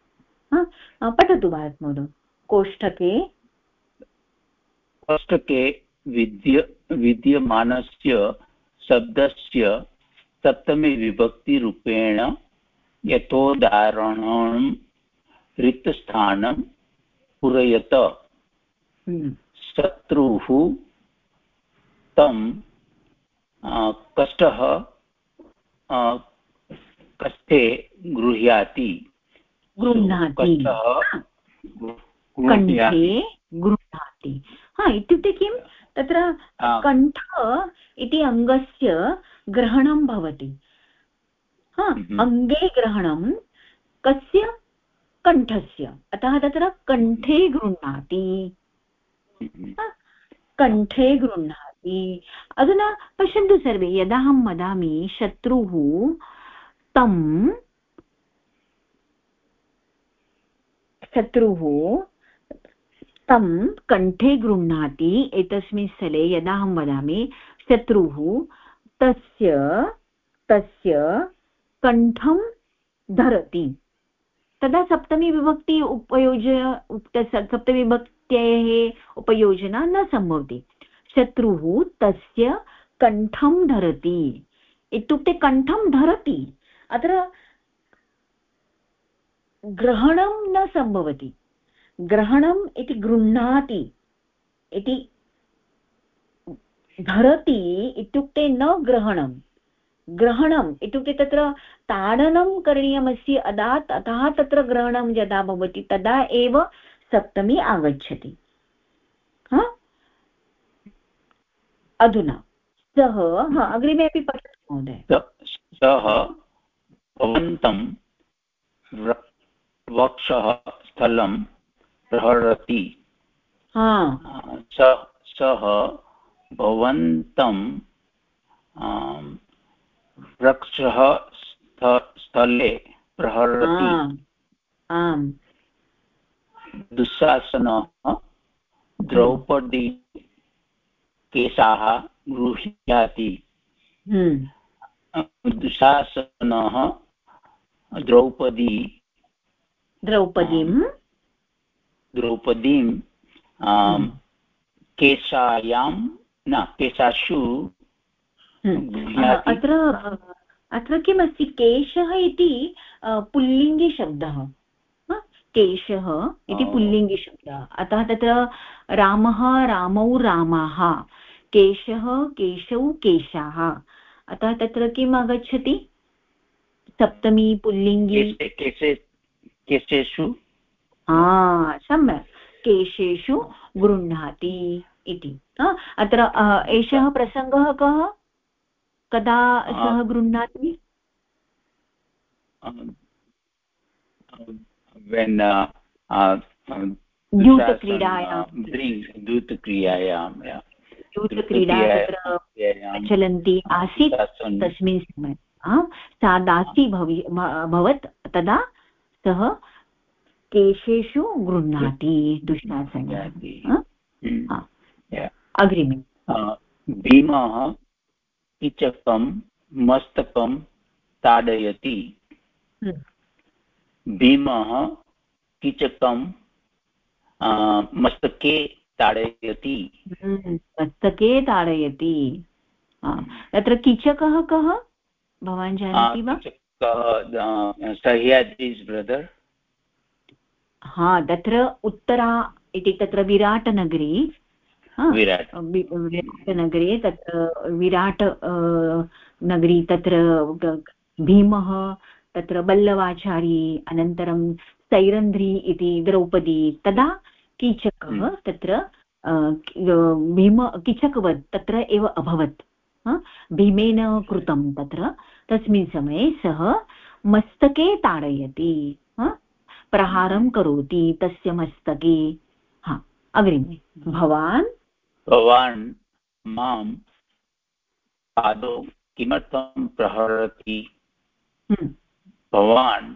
पठतु भारतमहोदय कोष्ठके? कोष्ठके विद्य विद्यमानस्य शब्दस्य सप्तमी विभक्तिरूपेण यथोदाहरणं रिक्तस्थानं पूरयत। हम्म। शत्रुः तं कष्टः कष्टे गृह्णाति। गृह्णाति। गृह्णाति। हा इत्युक्ते किं? तत्र कण्ठ इति अङ्गस्य ग्रहणं भवति। हा हम्म। अङ्गे ग्रहणं कस्य? कण्ठस्य। अतः तत्र कण्ठे गृह्णाति। हम्म। कण्ठे गृह्णाति। अधुना पश्यन्तु सर्वे यदा अहं वदामि शत्रुः तं शत्रुः तं कण्ठे गृह्णाति, एतस्मिन् स्थले यदा अहं वदामि, शत्रुः तस्य तस्य कण्ठं धरति। तदा सप्तमी विभक्ति उपयोज्य सप्तमीविभक्त्येः उपयोजना न सम्भवति। शत्रुः तस्य कण्ठं धरति। इत्युक्ते कण्ठं धरति। अत्र ग्रहणं न सम्भवति। ग्रहणम् इति गृह्णाति, इति धरति इत्युक्ते न ग्रहणं ग्रहणम् इत्युक्ते तत्र ताडनं करणीयमस्ति, अदा अतः तत्र ग्रहणं यदा भवति, तदा एव सप्तमी आगच्छति। अधुना। सः अग्रिमे अपि पठतु महोदय। सः भवन्तं वक्षः स्थलं प्रहरति। सः भवन्तं वृक्षः स्थले प्रहरति। आम् दुःशासनः द्रौपदी केशाः गृह्णाति हम्म। दुःशासनः द्रौपदी। द्रौपदीं द्रौपदीं हम्म। केशायां न केशाशु हम्म। अत्र अत्र किमस्ति केशः इति पुल्लिङ्गिशब्दः केशः इति पुल्लिङ्गिशब्दः। अतः तत्र रामः रामौ रामाः केशः केशौ केशाः। अतः तत्र किम् आगच्छति? सप्तमी पुल्लिङ्गि केशेषु? सम्यक् केशेषु गृह्णाति इति। अत्र एषः प्रसङ्गः कः? कदा सः गृह्णाति? द्यूतक्रीडायां। तत्र प्रचलन्ती आसीत् तस्मिन् समये। सा दासी भवि अभवत् तदा सः केशेषु गृह्णाति दुःशासनः हम्म। अग्रिमे। भीमः किचकं मस्तकं ताडयति। हम्म। भीमः किचकं मस्तके ताडयति। हम्म, मस्तके ताडयति। तत्र किचकः कः? भवान् जानाति वा? ब्रदर्। हा तत्र उत्तरा इति तत्र विराटनगरी विराटनगरे तत्र विराट नगरी तत्र भीमः तत्र बल्लवाचारी अनन्तरं सैरन्ध्री इति द्रौपदी तदा कीचकः हम्म। तत्र भीम कीचकवत् तत्र एव अभवत् भीमेन कृतं तत्र तस्मिन् समये सः मस्तके ताडयति प्रहारं करोति तस्य मस्तके। हा अग्रिमे। भवान्? भवान् माँ पादौ किमर्थं प्रहरति? हम्म। भवान्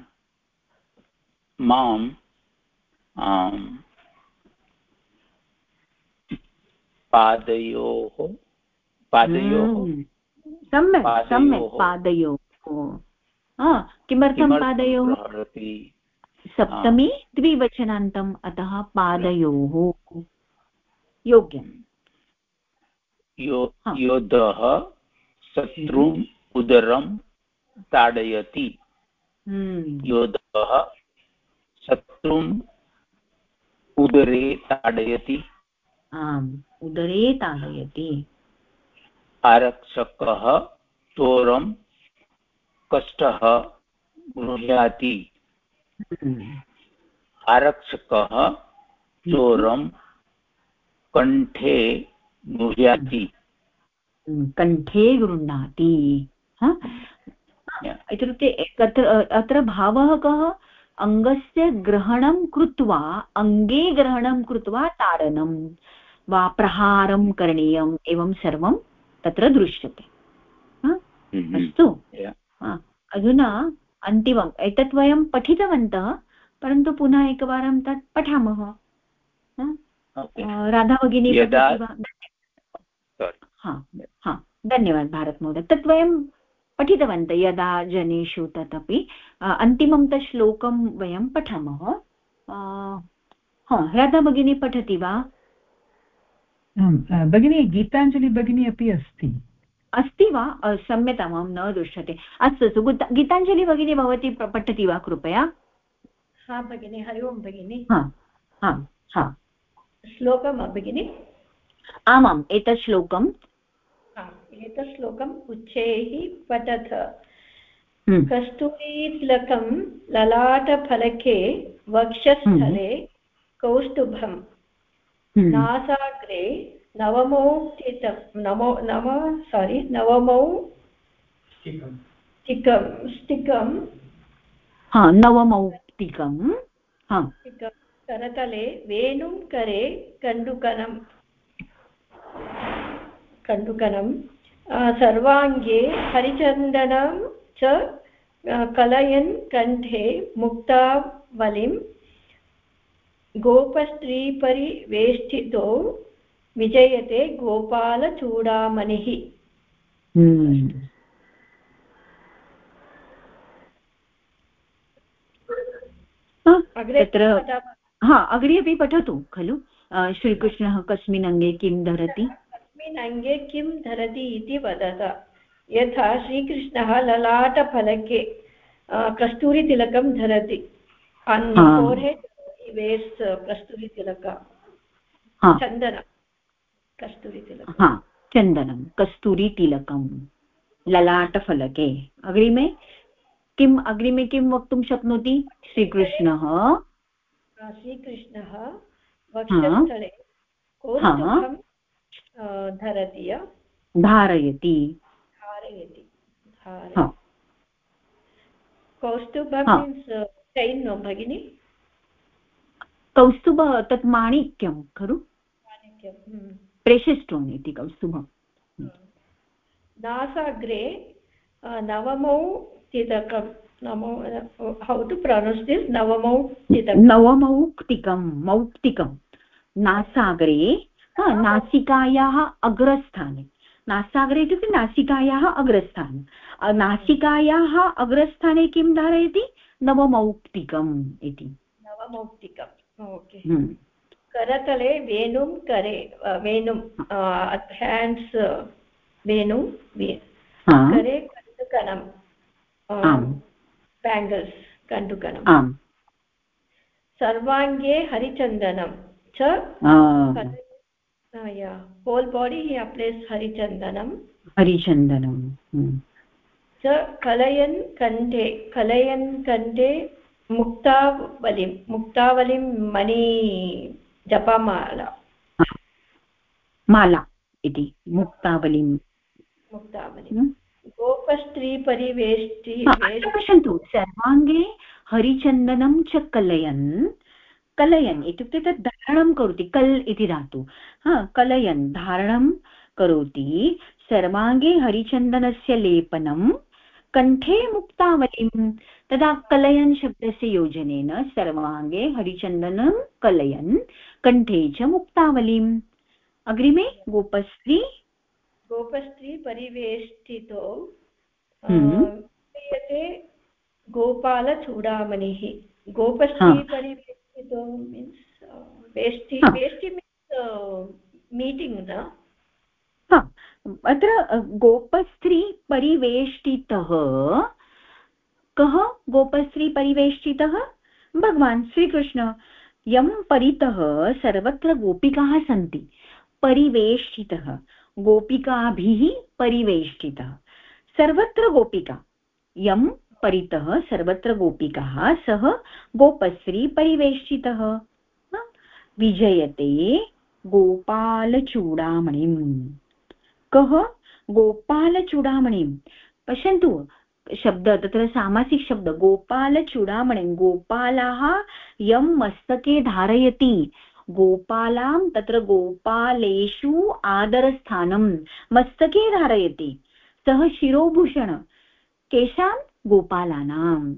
माँ पादयोः पादयोः हम्म। सम्यक् सम्यक् पादयोः। किमर्थं पादयोः? सप्तमी द्विवचनान्तम् अतः पादयोः योग्यम्। योधः शत्रुम् उदरं ताडयति। हम्म। योधः शत्रुम् उदरे ताडयति। आम् उदरे ताडयति। आरक्षकः चोरं कष्टः गृह्णाति। आरक्षकः चोरं कण्ठे गृह्णाति कण्ठे गृह्णाति इत्युक्ते अत्र भावः कः? अङ्गस्य ग्रहणं कृत्वा अङ्गे ग्रहणं कृत्वा ताडनं वा प्रहारं करणीयम् एवं सर्वं तत्र दृश्यते। हम्म। अस्तु। अधुना अन्तिमम्। एतत् वयं पठितवन्तः परन्तु पुनः एकवारं तत् पठामः। राधा भगिनी हा धन्यवादः भारतमहोदय तत् वयं पठितवन्तः यदा जनेषु तदपि। अन्तिमं तत् श्लोकं वयं पठामः। हा राधा भगिनी पठति वा? भगिनी गीताञ्जलि भगिनी अपि अस्ति। अस्ति वा? क्षम्यतां माँ न दृश्यते। अस्तु अस्तु गीताञ्जलि भगिनी भवती पठति वा कृपया? हा भगिनि हरि ओं भगिनि। श्लोकं वा भगिनि? आमाम् एतत् श्लोकम्। एतत् श्लोकम् उच्चैः पठथ। हम्म। कस्तूरीतिलकं ललाटफलके वक्षस्थले हम्म। कौस्तुभं हम्म। नासाग्रे नवमौ स्थितं नमो नव सारि नवमौ स्टिकं स्टिकं हा नवमौक्तिकं हा। करतले वेणुं करे कण्डुकनं। कण्डुकनं। सर्वाङ्गे हरिचन्दनं च कलयन् कण्ठे मुक्तावलिं। गोपस्त्रीपरिवेष्टितो विजयते गोपालचूडामणिः। तत्र हा अग्रे अपि पठतु खलु? श्रीकृष्णः कस्मिन् अङ्गे किं धरति? कस्मिन् अङ्गे किं धरति इति वदत यथा श्रीकृष्णः ललाटफलके कस्तूरितिलकं धरति। कस्तूरितिलक। चन्दन। कस्तूरितिलकं हा चन्दनं कस्तूरीतिलकं ललाटफलके। अग्रिमे किम् अग्रिमे किं वक्तुं शक्नोति? श्रीकृष्णः। श्रीकृष्णः वक्षस्थले धरति धारयति। धारयति। कौस्तुभं मीन्स् चैन् नो भगिनि? कौस्तुभ तत् माणिक्यं खलु? माणिक्यं प्रेशस्टोन् इति कौस्तुभम् नासाग्रे नवमौ तिदकं नमो हौ टु प्रनौन्स् दिस् नवमौ नवमौक्तिकं मौक्तिकं। नासाग्रे नासिकायाः अग्रस्थाने। नासाग्रे इत्युक्ते नासिकायाः अग्रस्थाने। नासिकायाः अग्रस्थाने किं धारयति? नवमौक्तिकम् इति। नवमौक्तिकम् ओके। हम्म। करतले वेणुं करे वेणुं हेण्ड्स् वेणुं करे कण्टुकनं बेङ्गल्स् कण्टुकनम् सर्वाङ्गे हरिचन्दनं च होल् बाडि हि अप्लैस् हरिचन्दनं हरिचन्दनं च कलयन् कण्ठे कलयन् कण्ठे मुक्तावलिं मुक्तावलिं मणि। जपमाला माला इति मुक्तावलिं मुक्तावलिं गोपस्त्रीपरिवेष्टि पश्यन्तु सर्वाङ्गे हरिचन्दनं च कलयन् कलयन् इत्युक्ते तत् धारणं करोति कल् इति धातु हा कलयन् धारणं करोति सर्वाङ्गे हरिचन्दनस्य लेपनं कण्ठे मुक्तावलिं तदा कलयन् शब्दस्य योजनेन सर्वाङ्गे हरिचन्दनं कलयन् कण्ठे च मुक्तावलिम् अग्रिमे गोपस्त्री। गोपस्त्री परिवेष्टितो हम्म। क्रियते गोपालचूडामणिः। गोपस्त्री परिवेष्टितो मीन्स् वेष्टि वेष्टि मीन्स् मीटिङ्ग् न? अत्र गोपस्त्री परिवेष्टितः। कः गोपस्त्री परिवेष्टितः? भगवान् श्रीकृष्ण। यं परितः सर्वत्र गोपिकाः सन्ति। परिवेष्टितः। गोपिकाभिः परिवेष्टितः। सर्वत्र गोपिका। यं परितः सर्वत्र गोपिकाः, सः गोपश्री परिवेष्टितः। विजयते गोपालचूडामणिम्। कः? गोपालचूडामणिं पश्यन्तु शब्द, तत्र सामासिक शब्द गोपालचूडामणिं गोपालाः यं मस्तके धारयति। गोपालां तत्र गोपालेषु आदरस्थानं, मस्तके धारयति। सः शिरोभूषण। केषां? गोपालानां।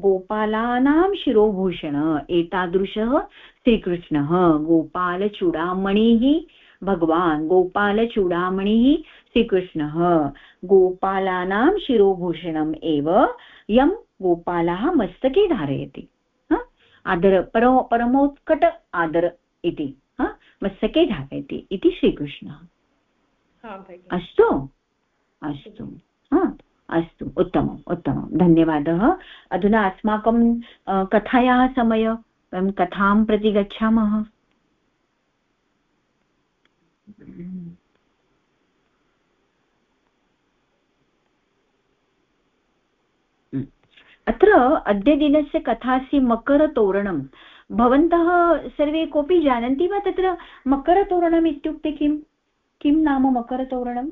गोपालानां शिरोभूषण। एतादृशः श्रीकृष्णः। गोपालचूडामणिः भगवान् गोपालचूडामणिः श्रीकृष्णः गोपालानां शिरोभूषणम् एव यं गोपालः मस्तके धारयति आदर परो परमोत्कट आदर इति मस्तके धारयति इति श्रीकृष्णः. अस्तु? अस्तु अस्तु उत्तमम् उत्तमं. धन्यवादः. अधुना अस्माकं कथायाः समय वयं कथां प्रति गच्छामः? अत्र अद्यदिनस्य कथा अस्ति मकरतोरणं। भवन्तः सर्वे कोऽपि जानन्ति वा तत्र मकरतोरणम् इत्युक्ते किं? किं नाम मकरतोरणम्?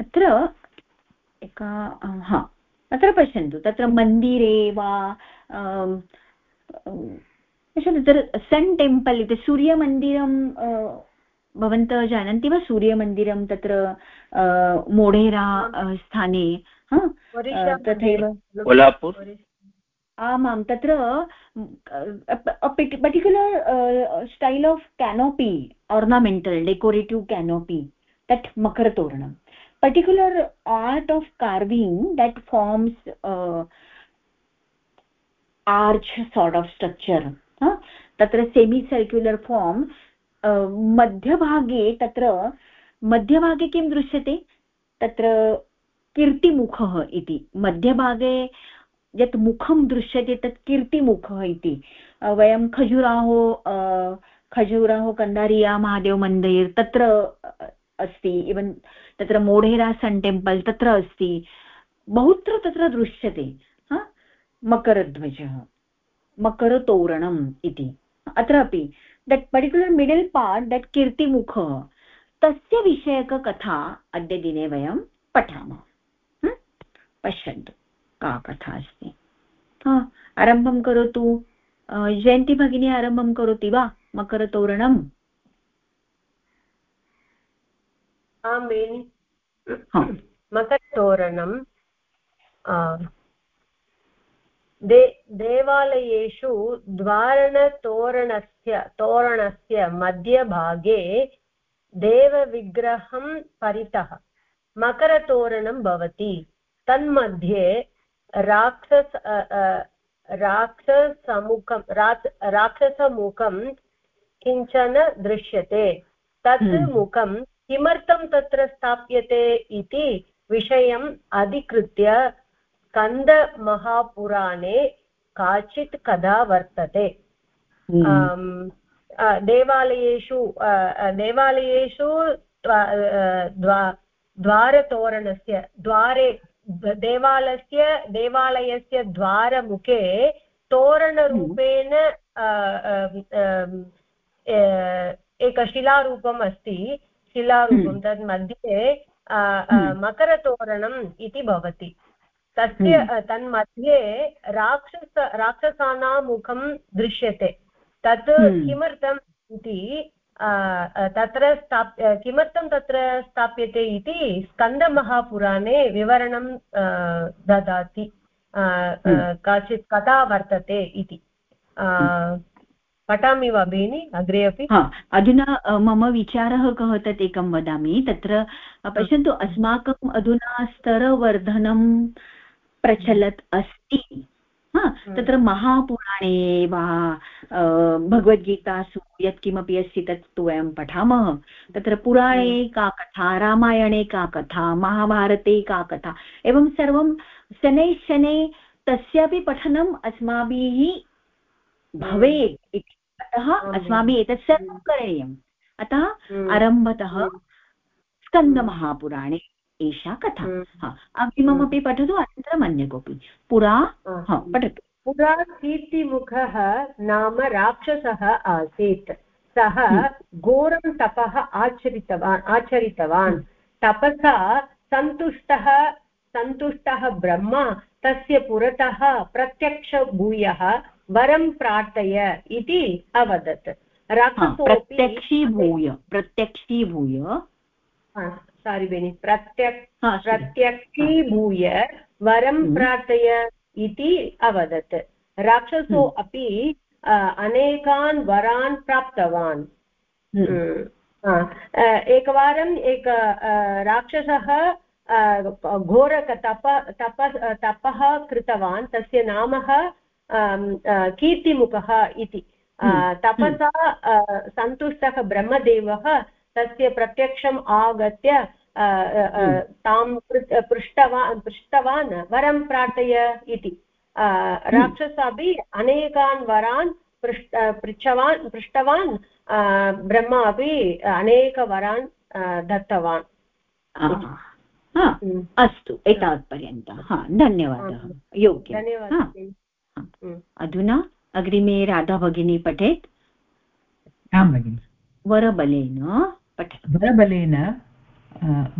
अत्र एका, हा, अत्र पश्यन्तु। तत्र मन्दिरे वा पश्यन्तु, तत्र सन् टेम्पल् इति सूर्यमन्दिरं भवन्तः जानन्ति वा सूर्यमन्दिरं तत्र मोढेरा स्थाने तथैव आमां तत्र particular style of canopy ornamental decorative canopy that makaratoranam particular art of carving that forms uh, arch sort of structure तत्र सेमि सर्क्युलर् फार्म् मध्यभागे तत्र, मध्यभागे किं दृश्यते? तत्र कीर्तिमुखः इति। मध्यभागे यत् मुखं दृश्यते तत् कीर्तिमुखः इति। वयं खजुराहो खजुराहो कन्दारिया महादेवमन्दिर् तत्र अस्ति। इवन् तत्र मोढेरा सन् टेम्पल् तत्र अस्ति। बहुत्र तत्र दृश्यते। मकरध्वजः, मकरतोरणम् इति। अत्रापि that particular middle part that कीर्तिमुख तस्य विषयककथा अद्य दिने वयं पठामः पश्यन्तु का कथा अस्ति आरम्भं करोतु जयन्ती भगिनी आरम्भं करोति वा मकरतोरणम् आं मकरतोरणं दे देवालयेषु द्वारणतोरणस्य तोरणस्य मध्यभागे देवविग्रहं परितः मकरतोरणं भवति तन्मध्ये राक्षस राक्षसमुखं राक्षसमुखं किंचन दृश्यते तत् हम्म। मुखं किमर्थं तत्र स्थाप्यते इति विषयम् अधिकृत्य स्कन्दमहापुराणे काचित् कथा वर्तते हम्म। देवालयेषु देवालयेषु द्वारतोरणस्य द्वारे देवालयस्य देवालयस्य द्वारमुखे तोरणरूपेण एकशिलारूपम् अस्ति शिलारूपं हम्म। तद् मध्ये हम्म। मकरतोरणम् इति भवति तस्य हम्म। तन्मध्ये राक्षस राक्षसानां मुखं दृश्यते। तत् किमर्थम् इति तत्र स्थाप् किमर्थं तत्र स्थाप्यते इति स्कन्दमहापुराणे विवरणं ददाति। काचित् कथा वर्तते इति। पठामि वा बेनि? अग्रे अपि? अधुना मम विचारः कः तत् एकं वदामि। तत्र पश्यन्तु अस्माकम् अधुना स्तरवर्धनं प्रचलत् अस्ति। हम्म। तत्र महापुराणे वा भगवद्गीतासु यत्किमपि अस्ति तत् तु वयं पठामः। तत्र पुराणे हम्म। का कथा रामायणे का कथा महाभारते का कथा एवं सर्वं शनैः शनैः तस्यापि पठनम् अस्माभिः भवेत् इति। अतः अस्माभिः एतत् सर्वं करणीयम्। अतः आरम्भतः स्कन्दमहापुराणे। एषा कथा। हा अग्रिममपि पठतु अनन्तरम् अन्य कोऽपि पुरा पठतु। पुरा कीर्तिमुखः नाम राक्षसः आसीत्। सः घोरं तपः आचरितवान् आचरितवान्। तपसा सन्तुष्टः सन्तुष्टः ब्रह्मा तस्य पुरतः प्रत्यक्षभूयः वरं प्रार्थय इति अवदत्। प्रत्यक्षीभूय प्रत्यक्षीभूय। सारि बेनि प्रत्यक् प्रत्यक्षीभूय वरं। प्रार्थय इति अवदत् राक्षसो। अपि अनेकान् वरान् प्राप्तवान् हम्म। एकवारं एक राक्षसः घोरतप तप तपः कृतवान् तस्य नामः कीर्तिमुखः इति तपसा सन्तुष्टः ब्रह्मदेवः तस्य प्रत्यक्षम् आगत्य हम्म। तां पृष्टवान् पृष्टवान् वरं प्रार्थय इति। हम्म। राक्षस अपि अनेकान् वरान् पृष्ट पृच्छवान् पृष्टवान् ब्रह्मा अपि अनेकवरान् दत्तवान् अस्तु एतावत्पर्यन्तः। धन्यवादः योग्य धन्यवादः अधुना अग्रिमे राधा भगिनी पठेत्। आं भगिनि। वरबलेन पठ वरबलेन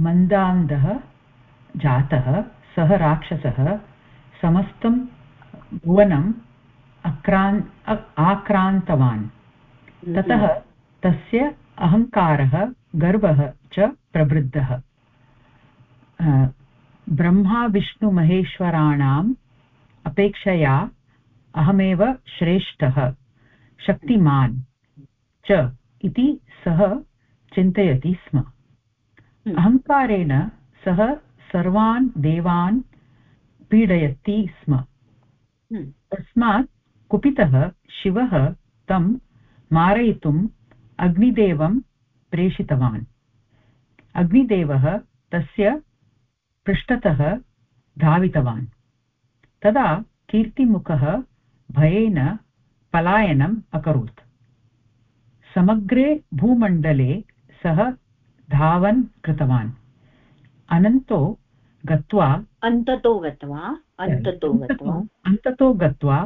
मन्दान्धः जातः सः राक्षसः समस्तं भुवनम् अक्रान् आक्रान्तवान् ततः तस्य अहङ्कारः गर्वः च प्रवृद्धः ब्रह्माविष्णुमहेश्वराणाम् अपेक्षया अहमेव श्रेष्ठः शक्तिमान् च इति सः चिन्तयति स्म। हम्म। अहङ्कारेण सः सर्वान् देवान् पीडयति स्म। हम्म। तस्मात् कुपितः शिवः तं मारयितुम् अग्निदेवं प्रेषितवान्। अग्निदेवः तस्य पृष्ठतः धावितवान्। तदा कीर्तिमुखः भयेन पलायनम् अकरोत्। समग्रे भूमण्डले सः धावन् कृतवान्। अनन्तो गत्वा अन्ततो गत्वा अन्ततो गत्वा। अन्ततो गत्वा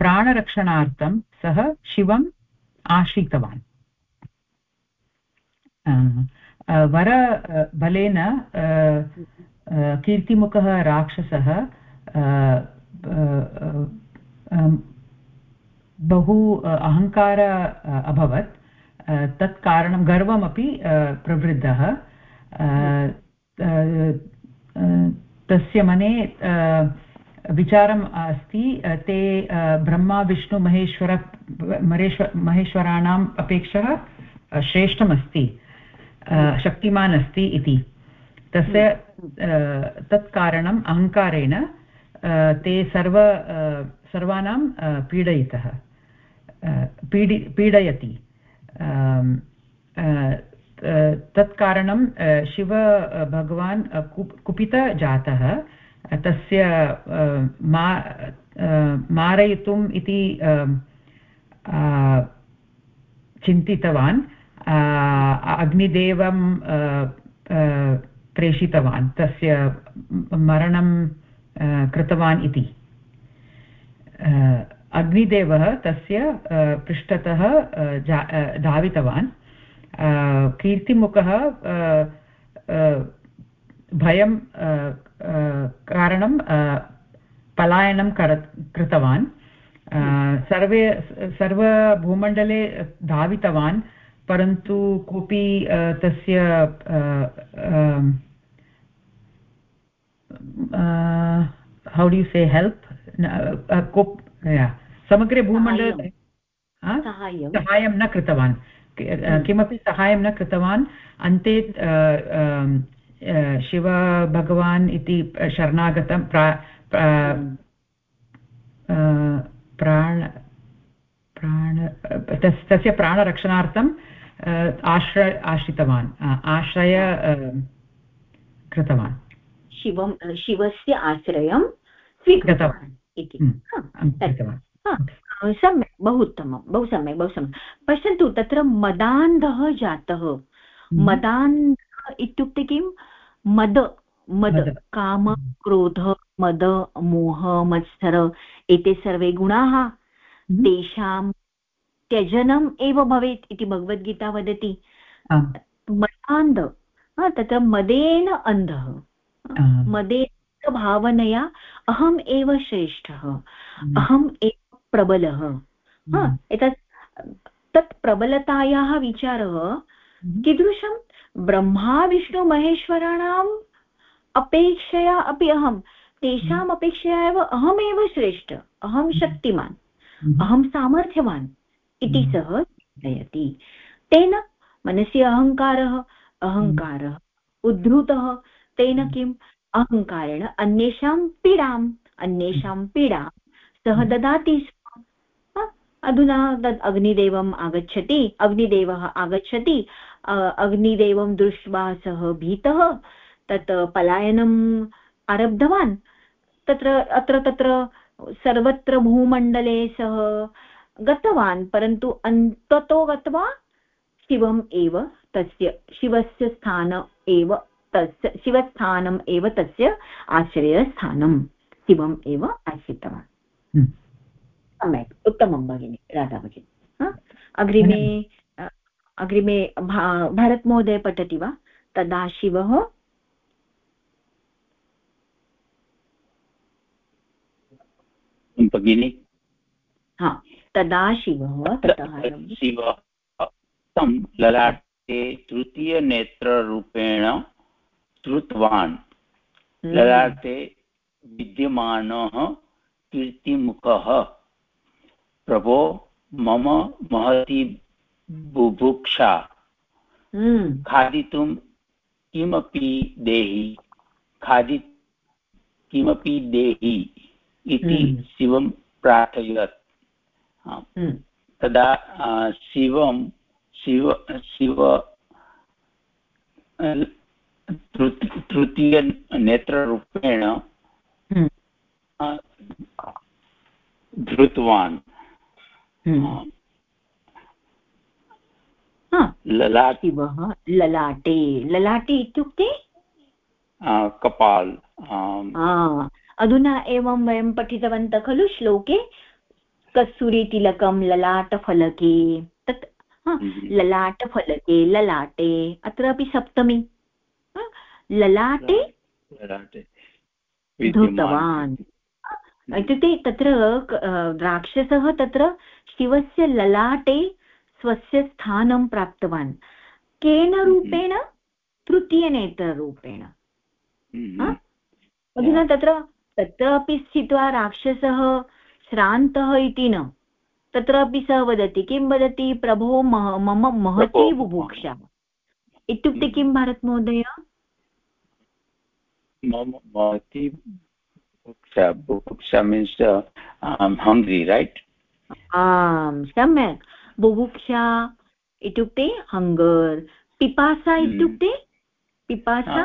प्राणरक्षणार्थं सः शिवम् आश्रितवान्। वर बलेन कीर्तिमुखः राक्षसः बहु अहङ्कार अभवत्। तत् कारणं गर्वमपि प्रवृद्धः। तस्य मने विचारम् अस्ति ते ब्रह्मा विष्णुमहेश्वर महेश्वर महेश्वराणाम् अपेक्षः श्रेष्ठमस्ति शक्तिमान् अस्ति इति। तस्य तत् कारणम् अहङ्कारेण ते सर्व सर्वाणां पीडयितः पीडि, पीडयति। तत् कारणं शिव भगवान् कुपित जातः। तस्य मा मारयितुम् इति चिन्तितवान्। अग्निदेवं प्रेषितवान्। तस्य मरणं कृतवान् इति। अग्निदेवः तस्य पृष्ठतः धावितवान्। कीर्तिमुखः भयं कारणं पलायनं कर, कृतवान्। सर्वे, सर्वभूमण्डले धावितवान्, परन्तु कोऽपि तस्य हौ डु से हेल्प् समग्रे भूमण्डले सहायं न कृतवान्। किमपि सहायं न कृतवान्। अन्ते शिवभगवान् इति शरणागतं प्रा प्राण प्राण तस्य प्राणरक्षणार्थं आश्रय आश्रितवान्। आश्रय कृतवान्। शिवं शिवस्य आश्रयं स्वीकृतवान्। इति। सम्यक् बहु उत्तमं बहु सम्यक् बहु सम्यक्। पश्यन्तु तत्र मदान्धः जातः। मदान्धः इत्युक्ते किं? मद मद काम क्रोध मद मोह मत्सर एते सर्वे गुणाः। तेषां त्यजनम् एव भवेत् इति भगवद्गीता वदति। मदान्ध तत्र मदेन अन्धः। मदेन भावनया अहम् एव श्रेष्ठः। अहम् एव प्रबलः। एतत् तत् प्रबलतायाः विचारः कीदृशं ब्रह्मा विष्णुमहेश्वराणाम् अपेक्षया अपि अहं तेषाम् अपेक्षया एव अहमेव श्रेष्ठ अहं शक्तिमान् अहं सामर्थ्यवान् इति सः चिन्तयति। तेन मनसि अहङ्कारः अहङ्कारः उद्धृतः तेन किम्? अहङ्कारेण अन्येषां पीडाम् अन्येषां पीडां सः ददाति स्म। अधुना तद् अग्निदेवम् आगच्छति अग्निदेवः आगच्छति अग्निदेवं दृष्ट्वा सः भीतः तत् पलायनम् आरब्धवान्। तत्र अत्र तत्र सर्वत्र भूमण्डले सः गतवान् परन्तु अन्ततो गत्वा शिवम् एव तस्य शिवस्य स्थान एव तस्य शिवस्थानम् एव तस्य आश्रयस्थानं शिवम् एव आश्रितवान्। हम्म। सम्यक्। उत्तमं भगिनि राधा भगिनी। अग्रिमे अग्रिमे भा भरतमहोदय पठति वा? तदा शिवः भगिनि? हा। तदा शिवः ततः शिवः तं ललाटे तृतीयनेत्ररूपेण श्रुतवान् हम्म। ललाटे विद्यमानः कीर्तिमुखः प्रभो मम महती बुभुक्षा हम्म। खादितुं किमपि देहि खादि किमपि देहि इति हम्म। शिवं प्रार्थयत्। तदा शिवं शिव शिव तृतीयनेत्ररूपेण धृतवान्. शिवः ललाटे. ललाटे इत्युक्ते? कपाल्. अधुना एवं वयं पठितवन्तः खलु श्लोके कस्तूरीतिलकं ललाटफलके. तत् हम्म। ललाटफलके ललाटे अत्रापि सप्तमी. ललाटे? धृतवान्। इत्युक्ते तत्र राक्षसः तत्र शिवस्य ललाटे स्वस्य स्थानं प्राप्तवान्। केन हम्म। रूपेण? तृतीयनेत्ररूपेण। हम्म। अधुना तत्र तत्रापि स्थित्वा राक्षसः श्रान्तः इति न। तत्रापि सः वदति किं वदति? प्रभो मम महती बुभुक्षा। इत्युक्ते हम्म। किं भारतमहोदय? मम महती buksha bubuksha means uh, i'm hungry right आम् सम्यक् बुभुक्षा इत्युक्ते हङ्गर् पिपासा इत्युक्ते पिपासा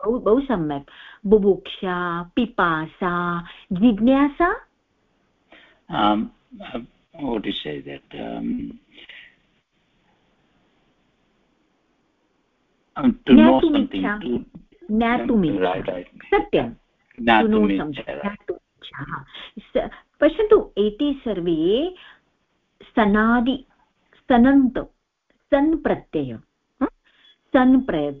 बहु बहु सम्यक् बुभुक्षा पिपासा जिज्ञासा सत्यं पश्यन्तु एते सर्वे सनादि सनन्त सन् प्रत्यय सन् प्रय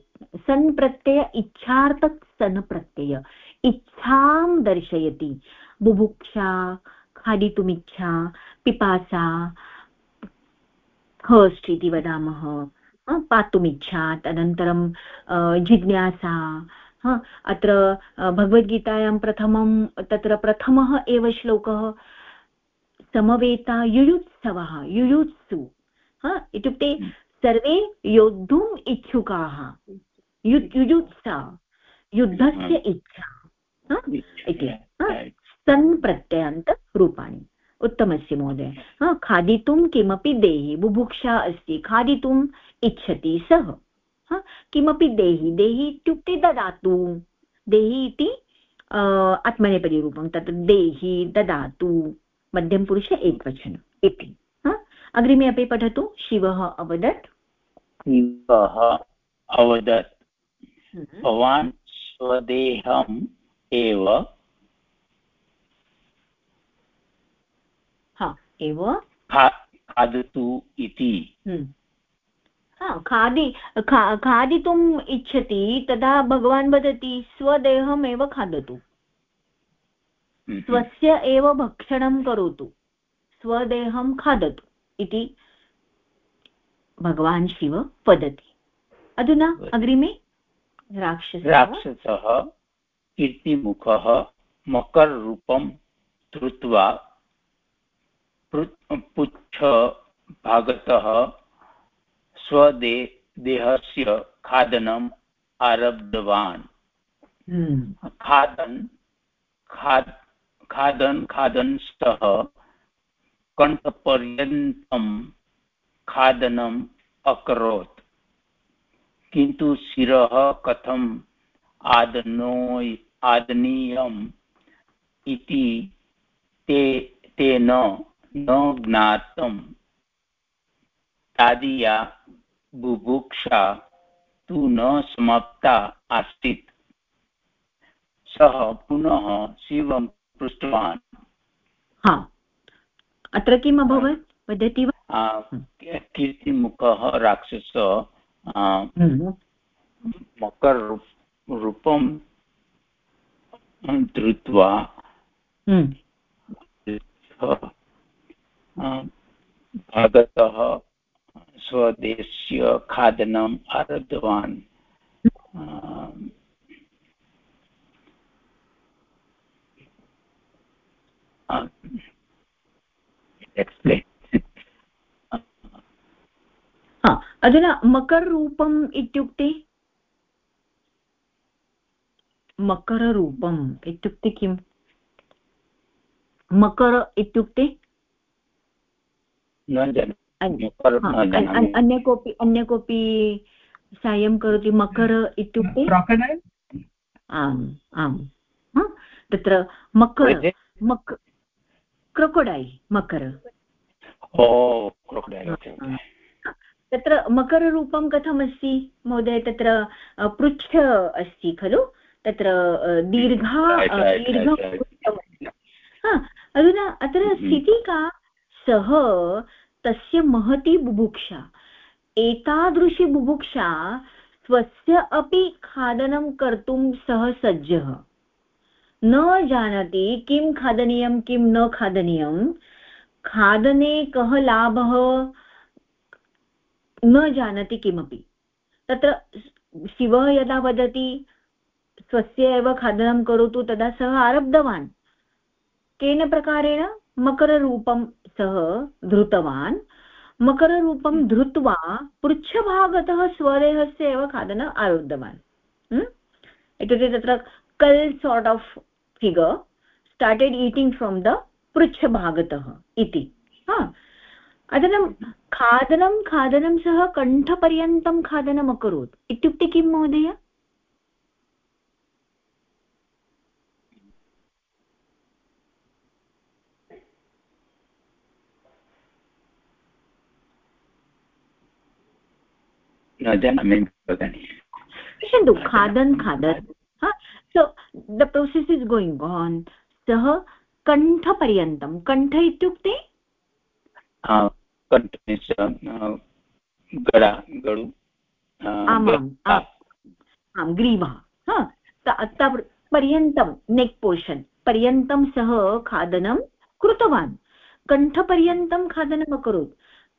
सन् प्रत्यय इच्छार्थक सन् प्रत्यय इच्छां दर्शयति बुभुक्षा खादितुमिच्छा पिपासा हस्ट् इति वदामः पातुमिच्छा तदनन्तरं जिज्ञासा अत्र भगवद्गीतायां प्रथमं तत्र प्रथमः एव श्लोकः समवेता युयुत्सवः युयुत्सु इत्युक्ते सर्वे योद्धुम् इच्छुकाः युयुत्सा युद्धस्य इच्छा इति सन् प्रत्ययान्तरूपाणि उत्तमस्य महोदय। हा खादितुं किमपि देहि बुभुक्षा अस्ति खादितुम् इच्छति सः। हा किमपि देहि देहि इत्युक्ते ददातु। देहि इति आत्मनेपदीरूपं तत् देहि ददातु। मध्यमपुरुष एकवचनम् इति। अग्रिमे अपि पठतु शिवः अवदत्। शिवः अवदत्। हम्म। भवान् स्वदेहम् एव एव? खादतु इति। हम्म। खादि खादितुम् इच्छति तदा भगवान् वदति स्वदेहमेव खादतु। हम्म। स्वस्य एव भक्षणं करोतु स्वदेहं खादतु इति भगवान् शिव वदति। अधुना अग्रिमे राक्षसः। राक्षसः कीर्तिमुखः मकररूपं धृत्वा पुच्छ भागतः स्वदे देहस्य खादनम् आरब्धवान् हम्म। खादन् खाद् खादन् खादन् सः कण्ठपर्यन्तं खादनम् अकरोत् किन्तु शिरः कथम् आदनो आदनीयम् इति ते तेन न ज्ञातम् तादीया बुभुक्षा तु न समाप्ता आसीत्। सः पुनः शिवं पृष्टवान्। हा। अत्र किम् अभवत्? वदति वा? कीर्तिमुखः राक्षस हम्म। मकररूपं धृत्वा भगतः स्वदेश्य खादनम् आरब्धवान्। अधुना मकररूपम् इत्युक्ते? मकररूपम् इत्युक्ते किम्? मकर इत्युक्ते? अन्य कोऽपि अन्य कोऽपि साहाय्यं करोति मकर इत्युक्ते? आम् आम्. तत्र मकर मक क्रोकोडैल् मकर. तत्र मकररूपं कथमस्ति? महोदय तत्र पृच्छ अस्ति खलु? तत्र दीर्घा दीर्घ अधुना अत्र हम्म। स्थितिः का सः तस्य महती बुभुक्षा। एतादृशी बुभुक्षा स्वस्य अपि खादनं कर्तुं सः सज्जः। न जानाति किं खादनीयं, किं न खादनीयं। खादने कः लाभः? न जानाति किमपि। तत्र शिवः यदा वदति, स्वस्य एव खादनं करोतु, तदा सः आरब्धवान्। केन प्रकारेण? मकररूपं सः धृतवान्। मकररूपं धृत्वा पृच्छभागतः स्वदेहस्य एव खादनम् आरब्धवान् इत्युक्ते तत्र कल् sort of figure started eating from the पृच्छभागतः इति। अनन्तरं खादनं खादनं सः कण्ठपर्यन्तं खादनम् अकरोत् इत्युक्ते किं महोदय? पश्यन्तु खादन् खादन् so the process is going on. सः कण्ठपर्यन्तं कण्ठ इत्युक्ते? आमाम् ग्रीवः पर्यन्तं नेक् पोर्षन् पर्यन्तं सः खादनं कृतवान्. कण्ठपर्यन्तं खादनम् अकरोत्.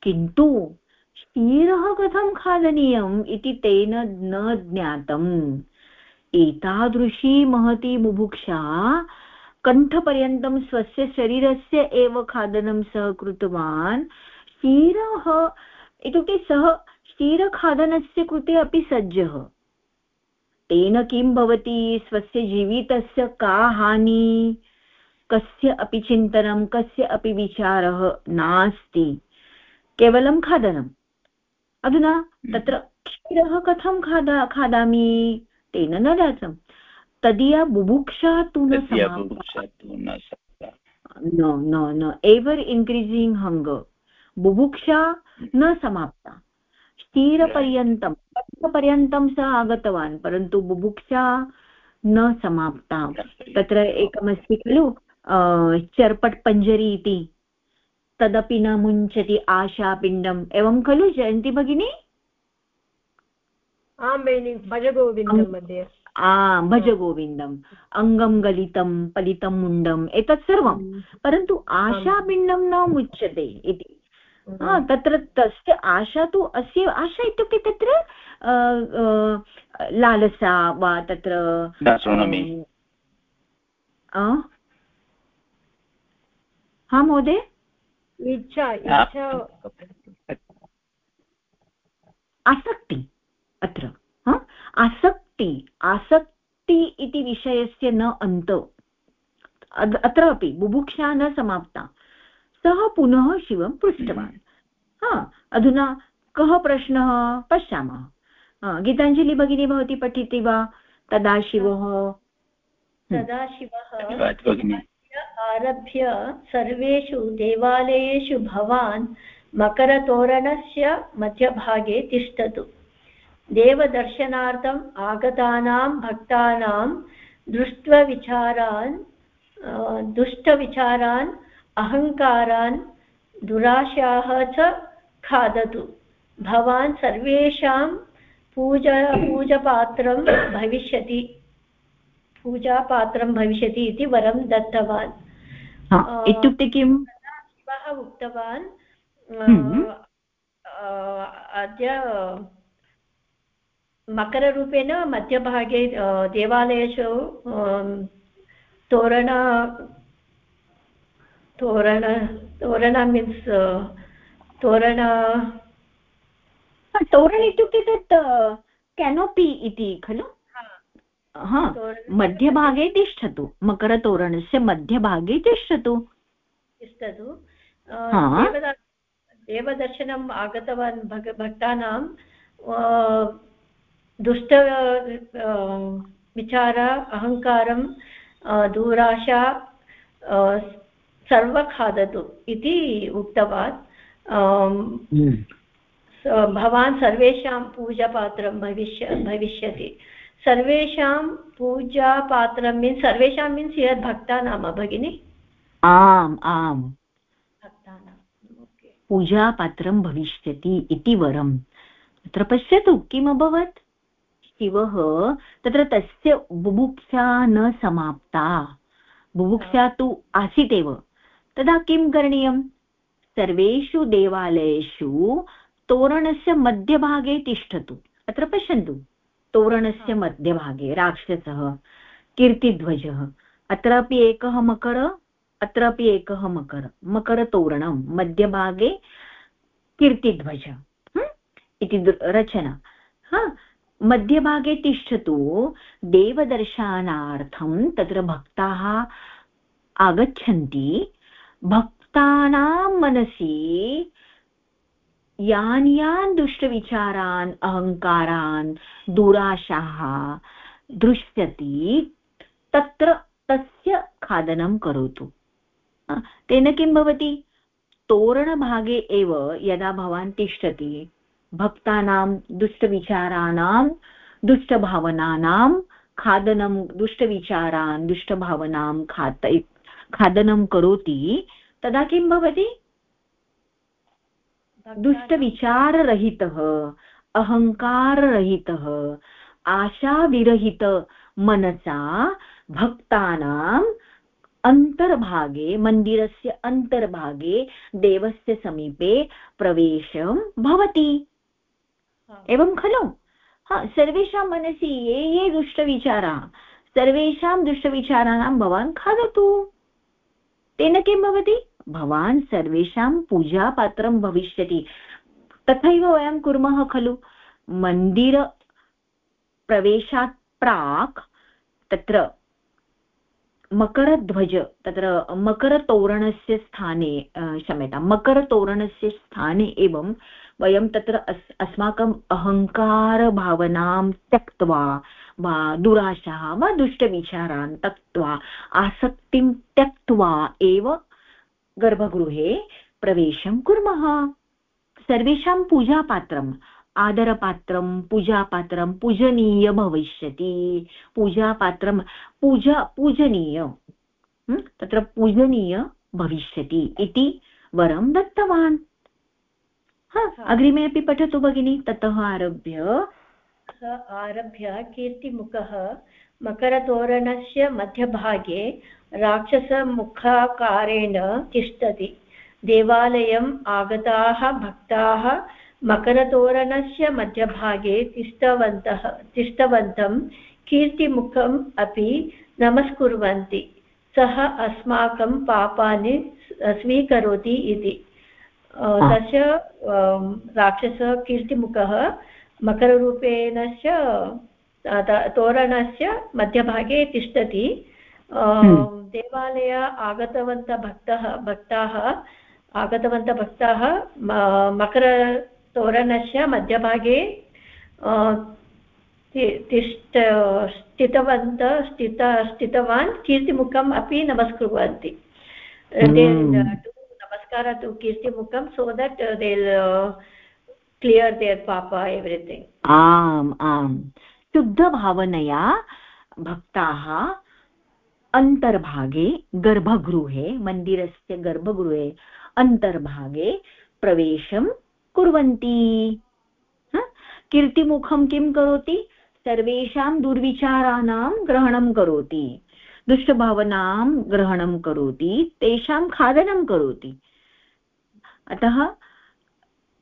किन्तु क्षीरः कथं खादनीयम् इति तेन न ज्ञातम्। एतादृशी महती बुभुक्षा कण्ठपर्यन्तं स्वस्य शरीरस्य एव खादनं सः कृतवान्। क्षीरः इत्युक्ते सः क्षीरखादनस्य कृते अपि सज्जः। तेन किं भवति? स्वस्य जीवितस्य का हानि? कस्य अपि चिन्तनं, कस्य अपि विचारः? नास्ति। केवलं खादनम्। अधुना हम्म। तत्र क्षीरः कथं खादा खादामि? तेन न जातं। तदीया बुभुक्षा तु न न न न एवर् इन्क्रीसिङ्ग् हङ्गर् बुभुक्षा न समाप्ता। क्षीरपर्यन्तं पर्यन्तं सः आगतवान् परन्तु बुभुक्षा न समाप्ता। तत्र एकमस्ति खलु चर्पट्पञ्जरी इति। तदपि न मुञ्चति आशापिण्डम्। एवं खलु जयन्ति भगिनी? आं भगिनि भजगोविन्दं मध्ये आम् भजगोविन्दम् अङ्गं गलितं पलितं मुण्डम् एतत् सर्वं। हम्म। परन्तु आशापिण्डं न मुच्यते इति। हम्म। तत्र तस्य आशा तु अस्य आशा इत्युक्ते तत्र लालसा वा तत्र हा महोदय? इच्छा आसक्ति अत्र आसक्ति आसक्ति इति विषयस्य न अन्त। अत्र अपि बुभुक्षा न समाप्ता। सः पुनः शिवं पृष्टवान्। हा अधुना कः प्रश्नः? पश्यामः। गीताञ्जलि भगिनी भवती पठति वा? तदा शिवः। तदा शिवः। आरभ्य सर्वेषु देवालयेषु भवान् मकरतोरणस्य मध्यभागे तिष्ठतु। देवदर्शनार्थम् आगतानां भक्तानां दृष्ट्वविचारान् दुष्टविचारान्, अहङ्कारान्, दुराशाः च खादतु। भवान् सर्वेषां पूजा, पूजपात्रं भविष्यति, पूजापात्रं भविष्यति इति वरं दत्तवान्। इत्युक्ते किं शिवः उक्तवान् हम्म। अद्य मकररूपेण मध्यभागे देवालयेषु तोरण तोरण तोरण मीन्स् तोरण तोरण इत्युक्ते तत् केनोपि इति खलु हा मध्यभागे तिष्ठतु मकरतोरणस्य मध्यभागे तिष्ठतु। तिष्ठतु। देवदर्शनम् आगतवान् भग भक्तानां दुष्ट विचार अहङ्कारं दूराशा सर्व खादतु इति उक्तवान्। हम्म। भवान् सर्वेषां पूजापात्रं भविष्य भविष्यति। सर्वेषां पूजापात्रं मीन्स् सर्वेषां मीन्स् यत् भक्तानां भगिनि? आम् आम्। भक्तानां पूजापात्रं भविष्यति इति वरम् अत्र पश्यतु किम् अभवत् शिवः तत्र तस्य बुभुक्षा न समाप्ता। बुभुक्षा तु आसीत् एव। तदा किं करणीयं? सर्वेषु देवालयेषु तोरणस्य मध्यभागे तिष्ठतु। अत्र पश्यन्तु। तोरणस्य मध्यभागे, राक्षसः, कीर्तिध्वजः, अत्रापि एकः मकर, अत्रापि एकः मकर, मकरतोरणं, मध्यभागे कीर्तिध्वज इति रचना। हा? मध्यभागे तिष्ठतु, देवदर्शनार्थं तत्र भक्ताः आगच्छन्ति। भक्तानां मनसि यान् यान् दुष्टविचारान्, अहङ्कारान् दुराशाः दृश्यति, तत्र तस्य खादनं करोतु। तेन किं भवति? तोरणभागे एव यदा भवान् तिष्ठति, भक्तानां दुष्टविचाराणां, दुष्टभावनानां खादनं, दुष्टविचारान्, दुष्टभावनां खाद खादनं करोति, तदा किं भवति? दुष्टविचाररहितः अहङ्काररहितः आशाविरहित मनसा भक्तानाम् अन्तर्भागे मन्दिरस्य अन्तर्भागे देवस्य समीपे प्रवेशं भवति। एवं खलु? हा सर्वेषां मनसि ये ये दुष्टविचाराः सर्वेषां दुष्टविचाराणां भवान् खादतु। तेन किं भवति? भवान् सर्वेषां पूजापात्रं भविष्यति। तथैव वयं कुर्मः खलु। मन्दिरप्रवेशात् प्राक् तत्र मकरध्वज, तत्र मकरतोरणस्य स्थाने क्षम्यतां, मकरतोरणस्य स्थाने एवं वयं तत्र अस्, अस्माकम् अहङ्कारभावनां त्यक्त्वा वा दुराशाः वा दुष्टविचारान् त्यक्त्वा आसक्तिं त्यक्त्वा एव गर्भगृहे प्रवेशं कुर्मः। सर्वेषां पूजापात्रम् आदरपात्रं पूजापात्रं पूजनीय भविष्यति पूजापात्रं पूजा पूजनीय तत्र पूजनीय भविष्यति इति वरं दत्तवान्। अग्रिमे अपि पठतु भगिनि ततः आरभ्य। आरभ्य कीर्तिमुखः मकरतोरणस्य मध्यभागे राक्षसमुखाकारेण तिष्ठति। देवालयम् आगताः भक्ताः मकरतोरणस्य मध्यभागे तिष्ठवन्तः तिष्ठवन्तं कीर्तिमुखम् अपि नमस्कुर्वन्ति। सः अस्माकं पापानि स्वीकरोति इति। तस्य राक्षसः कीर्तिमुखः मकररूपेणस्य तोरणस्य मध्यभागे तिष्ठति। देवालय आगतवन्तः भक्तः भक्ताः आगतवन्तः भक्ताः मकरतोरणस्य मध्यभागे तिष्ठ स्थितवन्तः स्थित स्थितवान् कीर्तिमुखम् अपि नमस्कुर्वन्ति। नमस्कार to कीर्तिमुखं so that they clear their पापा एव्रिथिङ्ग् आम् आम्। शुद्धभावनया भक्ताः अन्तर्भागे गर्भगृहे मन्दिरस्य गर्भगृहे अन्तर्भागे प्रवेशं कुर्वन्ति। कीर्तिमुखं किं करोति? सर्वेषां दुर्विचाराणां ग्रहणं करोति। दुष्टभावनां ग्रहणं करोति। तेषां खादनं करोति। अतः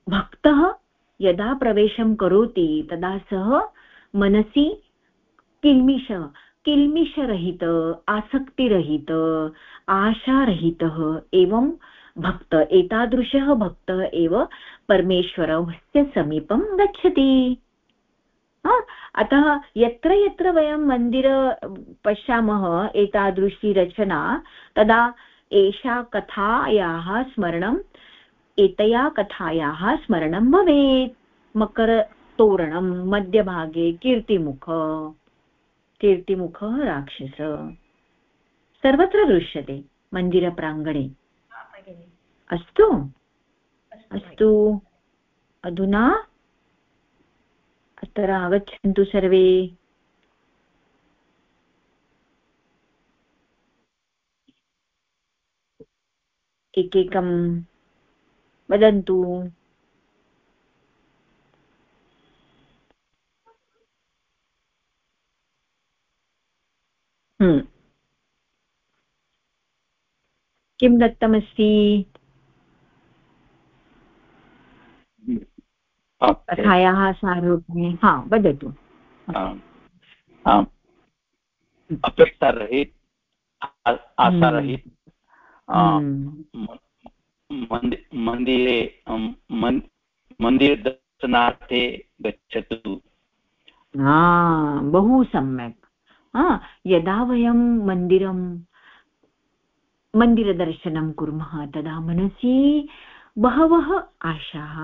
भक्तः यदा प्रवेशं करोति, तदा सः मनसि किल्मिष किल्मिषरहित आसक्तिरहित, आशारहितः एवं भक्त, एतादृशः भक्तः एव परमेश्वरस्य समीपं गच्छति। अतः यत्र यत्र वयं मंदिर पश्यामः, एतादृशी रचना, तदा एषा कथायाः स्मरणम् एतया कथायाः स्मरणं भवेत्। मकरतोरणं, मध्यभागे कीर्तिमुख। कीर्तिमुखः राक्षस. सर्वत्र दृश्यते मन्दिरप्राङ्गणे अस्तु? अस्तु. अधुना अत्र आगच्छन्तु सर्वे. एकैकं वदन्तु। किं दत्तमस्ति? कथायाः सारूप्ये हा वदतु। अपेक्षारहित आशारहित मन्दिरे मन्दिरदर्शनार्थे गच्छतु। बहु सम्यक्। यदा वयं मन्दिरं, मन्दिरदर्शनं कुर्मः, तदा मनसि बहवः आशाः,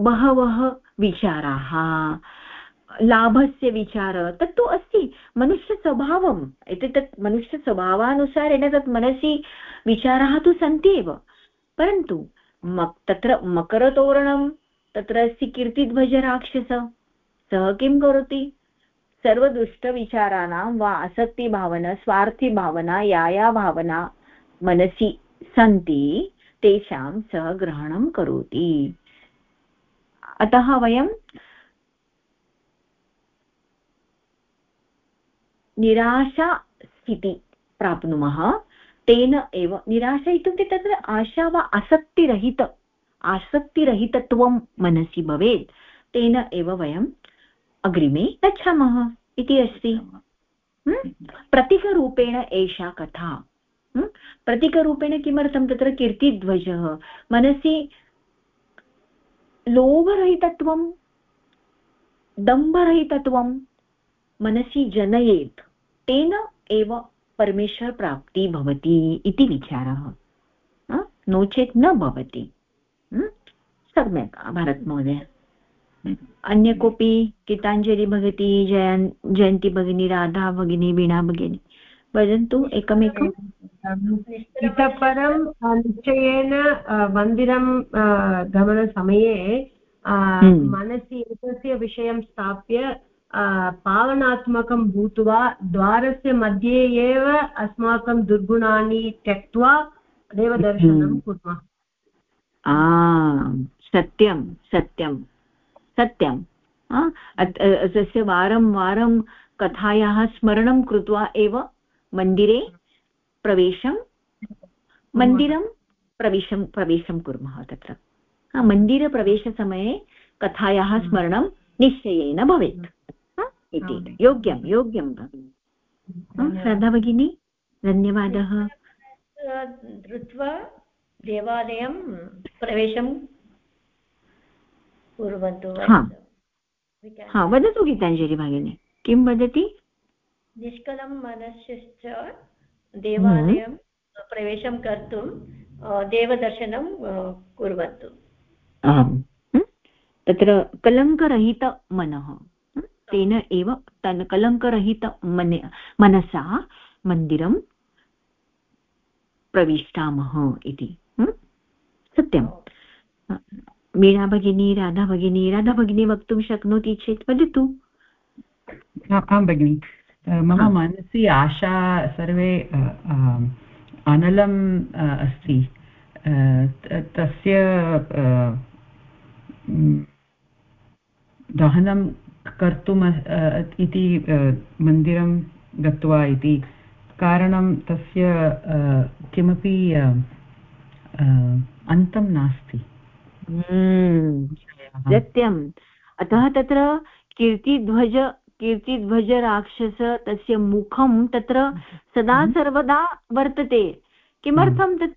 बहवः विचाराः, लाभस्य विचार, तत्तु अस्ति, मनुष्यस्वभावम् एतत् मनुष्यस्वभावानुसारेण तत् मनसि विचाराः तु सन्ति एव परन्तु तत्र मकरतोरणं, तत्र अस्ति कीर्तिध्वजराक्षस, सः किं करोति? सर्वदुष्टविचाराणां वा आसक्तिभावना, स्वार्थिभावना या या भावना मनसि सन्ति, तेषां सः ग्रहणं करोति। अतः वयं निराशास्थिति प्राप्नुमः। तेन एव निराशा इत्युक्ते तत्र आशा वा आसक्तिरहित, आसक्तिरहितत्वं मनसि भवेत्। तेन एव वयम् अग्रिमे गच्छामः इति अस्ति। प्रतीकरूपेण एषा कथा। प्रतीकरूपेण किमर्थं तत्र कीर्तिध्वजः? मनसि लोभरहितत्वं दम्भरहितत्वं मनसि जनयेत्। तेन एव परमेश्वरप्राप्ति भवति इति विचारः। नो चेत् न भवति। सम्यक् भारतमहोदय। अन्य कोऽपि गीताञ्जलि भगति जयन् जयन्ती भगिनी राधा भगिनी वीणा भगिनी वदन्तु एकमेकम् इतः परं निश्चयेन मन्दिरं गमनसमये हम्म। मनसि एतस्य विषयं स्थाप्य पालनात्मकं भूत्वा द्वारस्य मध्ये एव अस्माकं दुर्गुणानि त्यक्त्वा देवदर्शनं हम्म। कुर्मः सत्यं सत्यं सत्यं तस्य वारं वारं कथायाः स्मरणं कृत्वा एव मन्दिरे प्रवेशं मन्दिरं प्रवेशं प्रवेशं कुर्मः तत्र मन्दिरप्रवेशसमये कथायाः हम्म। स्मरणं निश्चयेन भवेत् इति योग्यं योग्यं श्रद्धा भगिनी धन्यवादः धृत्वा देवालयं प्रवेशं कुर्वन्तु हा. वदतु। गीताञ्जलि भगिनी किं वदति? निष्कलं मनश्च देवालयं प्रवेशं कर्तुं देवदर्शनं कुर्वन्तु। आम्। तत्र कलङ्करहितमनः। तेन एव तन् कलङ्करहित मन मनसा मन्दिरं प्रविष्टामः इति। सत्यं वीणा भगिनी राधा भगिनी राधा भगिनी वक्तुं शक्नोति चेत् वदतु। आं भगिनि। मम मनसि आशा सर्वे अनलम् अस्ति। तस्य दहनं कर्तुम् इति मन्दिरं गत्वा इति। कारणं तस्य किमपि अन्तं नास्ति। सत्यम्। अतः तत्र कीर्तिध्वज कीर्तिध्वजराक्षस तस्य मुखं तत्र सदा हम्म। सर्वदा वर्तते। किमर्थं तत्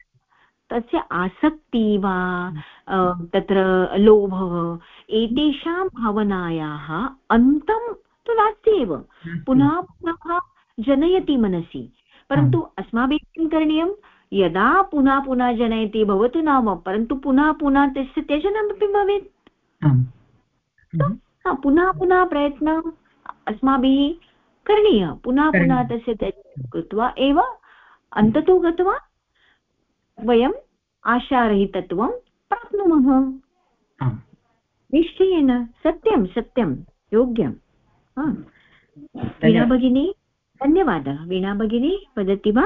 तस्य आसक्ति वा तत्र लोभः एतेषां भावनायाः अन्तं तु नास्ति एव। पुनः पुनः जनयति मनसि। परन्तु अस्माभिः किं करणीयं यदा पुनः पुनः जनयति भवतु नाम परन्तु पुनः पुनः तस्य त्यजनमपि भवेत्। पुनः पुनः प्रयत्नम् अस्माभिः करणीयः। पुनः पुनः तस्य त्यजनं कृत्वा एव अन्ततो गत्वा वयम् आशारहितत्वं प्राप्नुमः। निश्चयेन सत्यं सत्यं योग्यं वीणा भगिनी धन्यवादः। वीणा भगिनी वदति वा?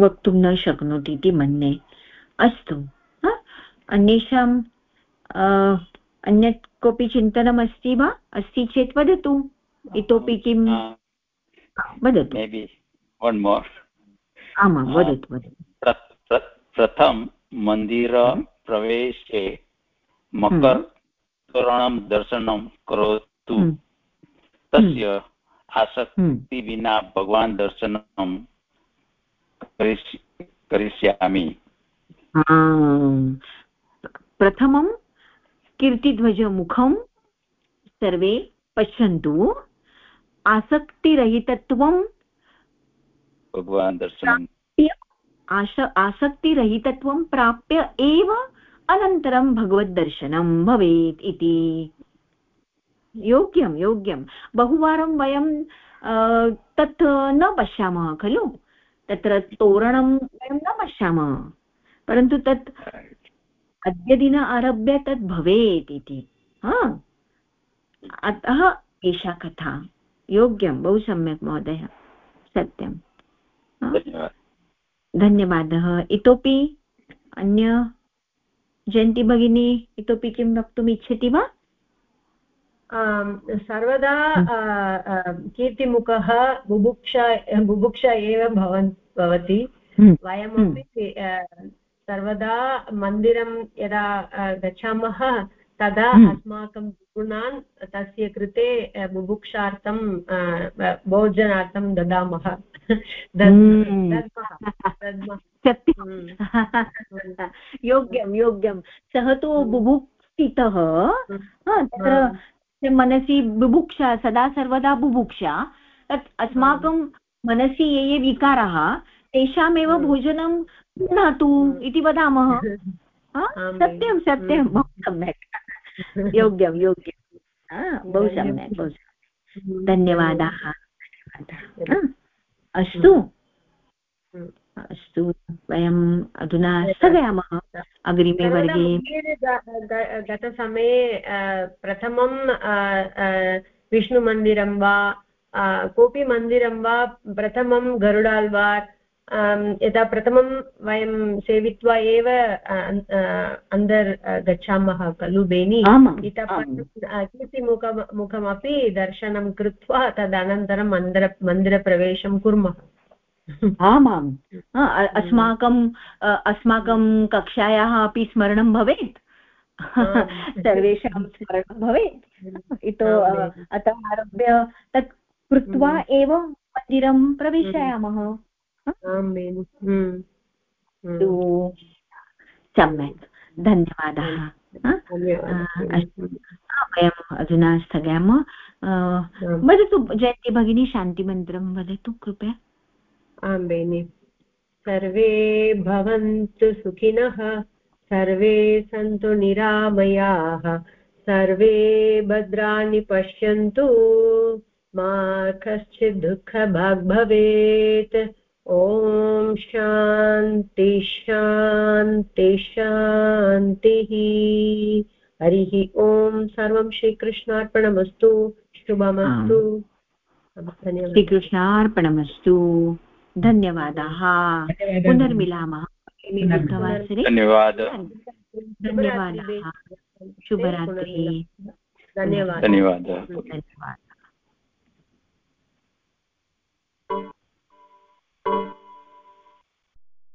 वक्तुं न शक्नोति इति मन्ये। अस्तु अन्येषां अन्यत् कोऽपि चिन्तनमस्ति वा? अस्ति चेत् वदतु। इतोपि किं? वदतु। आमां वदतु वदतु। प्रथम मन्दिरप्रवेशे मकर तोरणं दर्शनं करोतु। हम्म। तस्य हम्म। आसक्ति विना भगवान् दर्शनं करिष्यामि। प्रथमं कीर्तिध्वजमुखं सर्वे पश्यन्तु। आसक्तिरहितत्वं भगवान् दर्शनं। आश आसक्तिरहितत्वं प्राप्य एव अनन्तरं भगवद्दर्शनं भवेत् इति। योग्यं योग्यं। बहुवारं वयं तत् न पश्यामः खलु? तत्र तोरणं वयं न पश्यामः। परन्तु तत् अद्यदिन आरभ्य तत् भवेत् इति। अतः एषा कथा। योग्यं बहु सम्यक् महोदय। सत्यं। धन्यवादः। इतोपि अन्य जयन्ती भगिनी इतोपि किं वक्तुम् इच्छति वा? सर्वदा हम्म। कीर्तिमुखः बुभुक्षा बुभुक्षा एव भवन् भवति। हम्म। वयमपि सर्वदा मन्दिरं यदा गच्छामः तदा हम्म। अस्माकं गुणान् तस्य कृते बुभुक्षार्थं भोजनार्थं ददामः। सत्यं योग्यं योग्यं। सः तु बुभुक्षितः। तत्र मनसि बुभुक्षा सदा सर्वदा बुभुक्षा। तत् अस्माकं मनसि ये ये विकाराः तेषामेव भोजनं गृह्णातु इति वदामः। सत्यं सत्यं। बहु सम्यक्। योग्यं योग्यं। बहु सम्यक् बहु धन्यवादाः। धन्यवादाः। अस्तु। अस्तु वयम् अधुना स्थगयामः अग्रिमे वर्गे. गतसमये प्रथमं विष्णुमन्दिरं वा कोऽपि मन्दिरं वा प्रथमं गरुडाल्वार् यदा प्रथमं वयं सेवित्वा एव अन्दर् गच्छामः खलु बेनि इतः कीर्तिमुख मुखमपि दर्शनं कृत्वा तदनन्तरं मंदिर मन्दिरप्रवेशं कुर्मः। आमाम्। अस्माकं अस्माकं कक्षायाः अपि स्मरणं भवेत्। सर्वेषां स्मरणं भवेत्। इतो अतः आरभ्य तत् कृत्वा हम्म। एव मन्दिरं प्रविशामः हम्म। सम्यक्। धन्यवादाः। वयम् अधुना स्थगयामः वदतु जयन्ती भगिनी शान्तिमन्त्रं वदतु कृपया। आं बेनि सर्वे भवन्तु सुखिनः सर्वे सन्तु निरामयाः सर्वे भद्राणि पश्यन्तु मा कश्चित् दुःखभाग् भवेत्। ॐ शान्ति शान्ति शान्तिः। हरिः ॐ। सर्वं श्रीकृष्णार्पणमस्तु। शुभमस्तु। श्रीकृष्णार्पणमस्तु। धन्यवादाः। पुनर्मिलामः। बुधवासरे धन्यवादः। धन्यवादाः। शुभरात्रिः। धन्यवादः। धन्यवादः। धन्यवादः।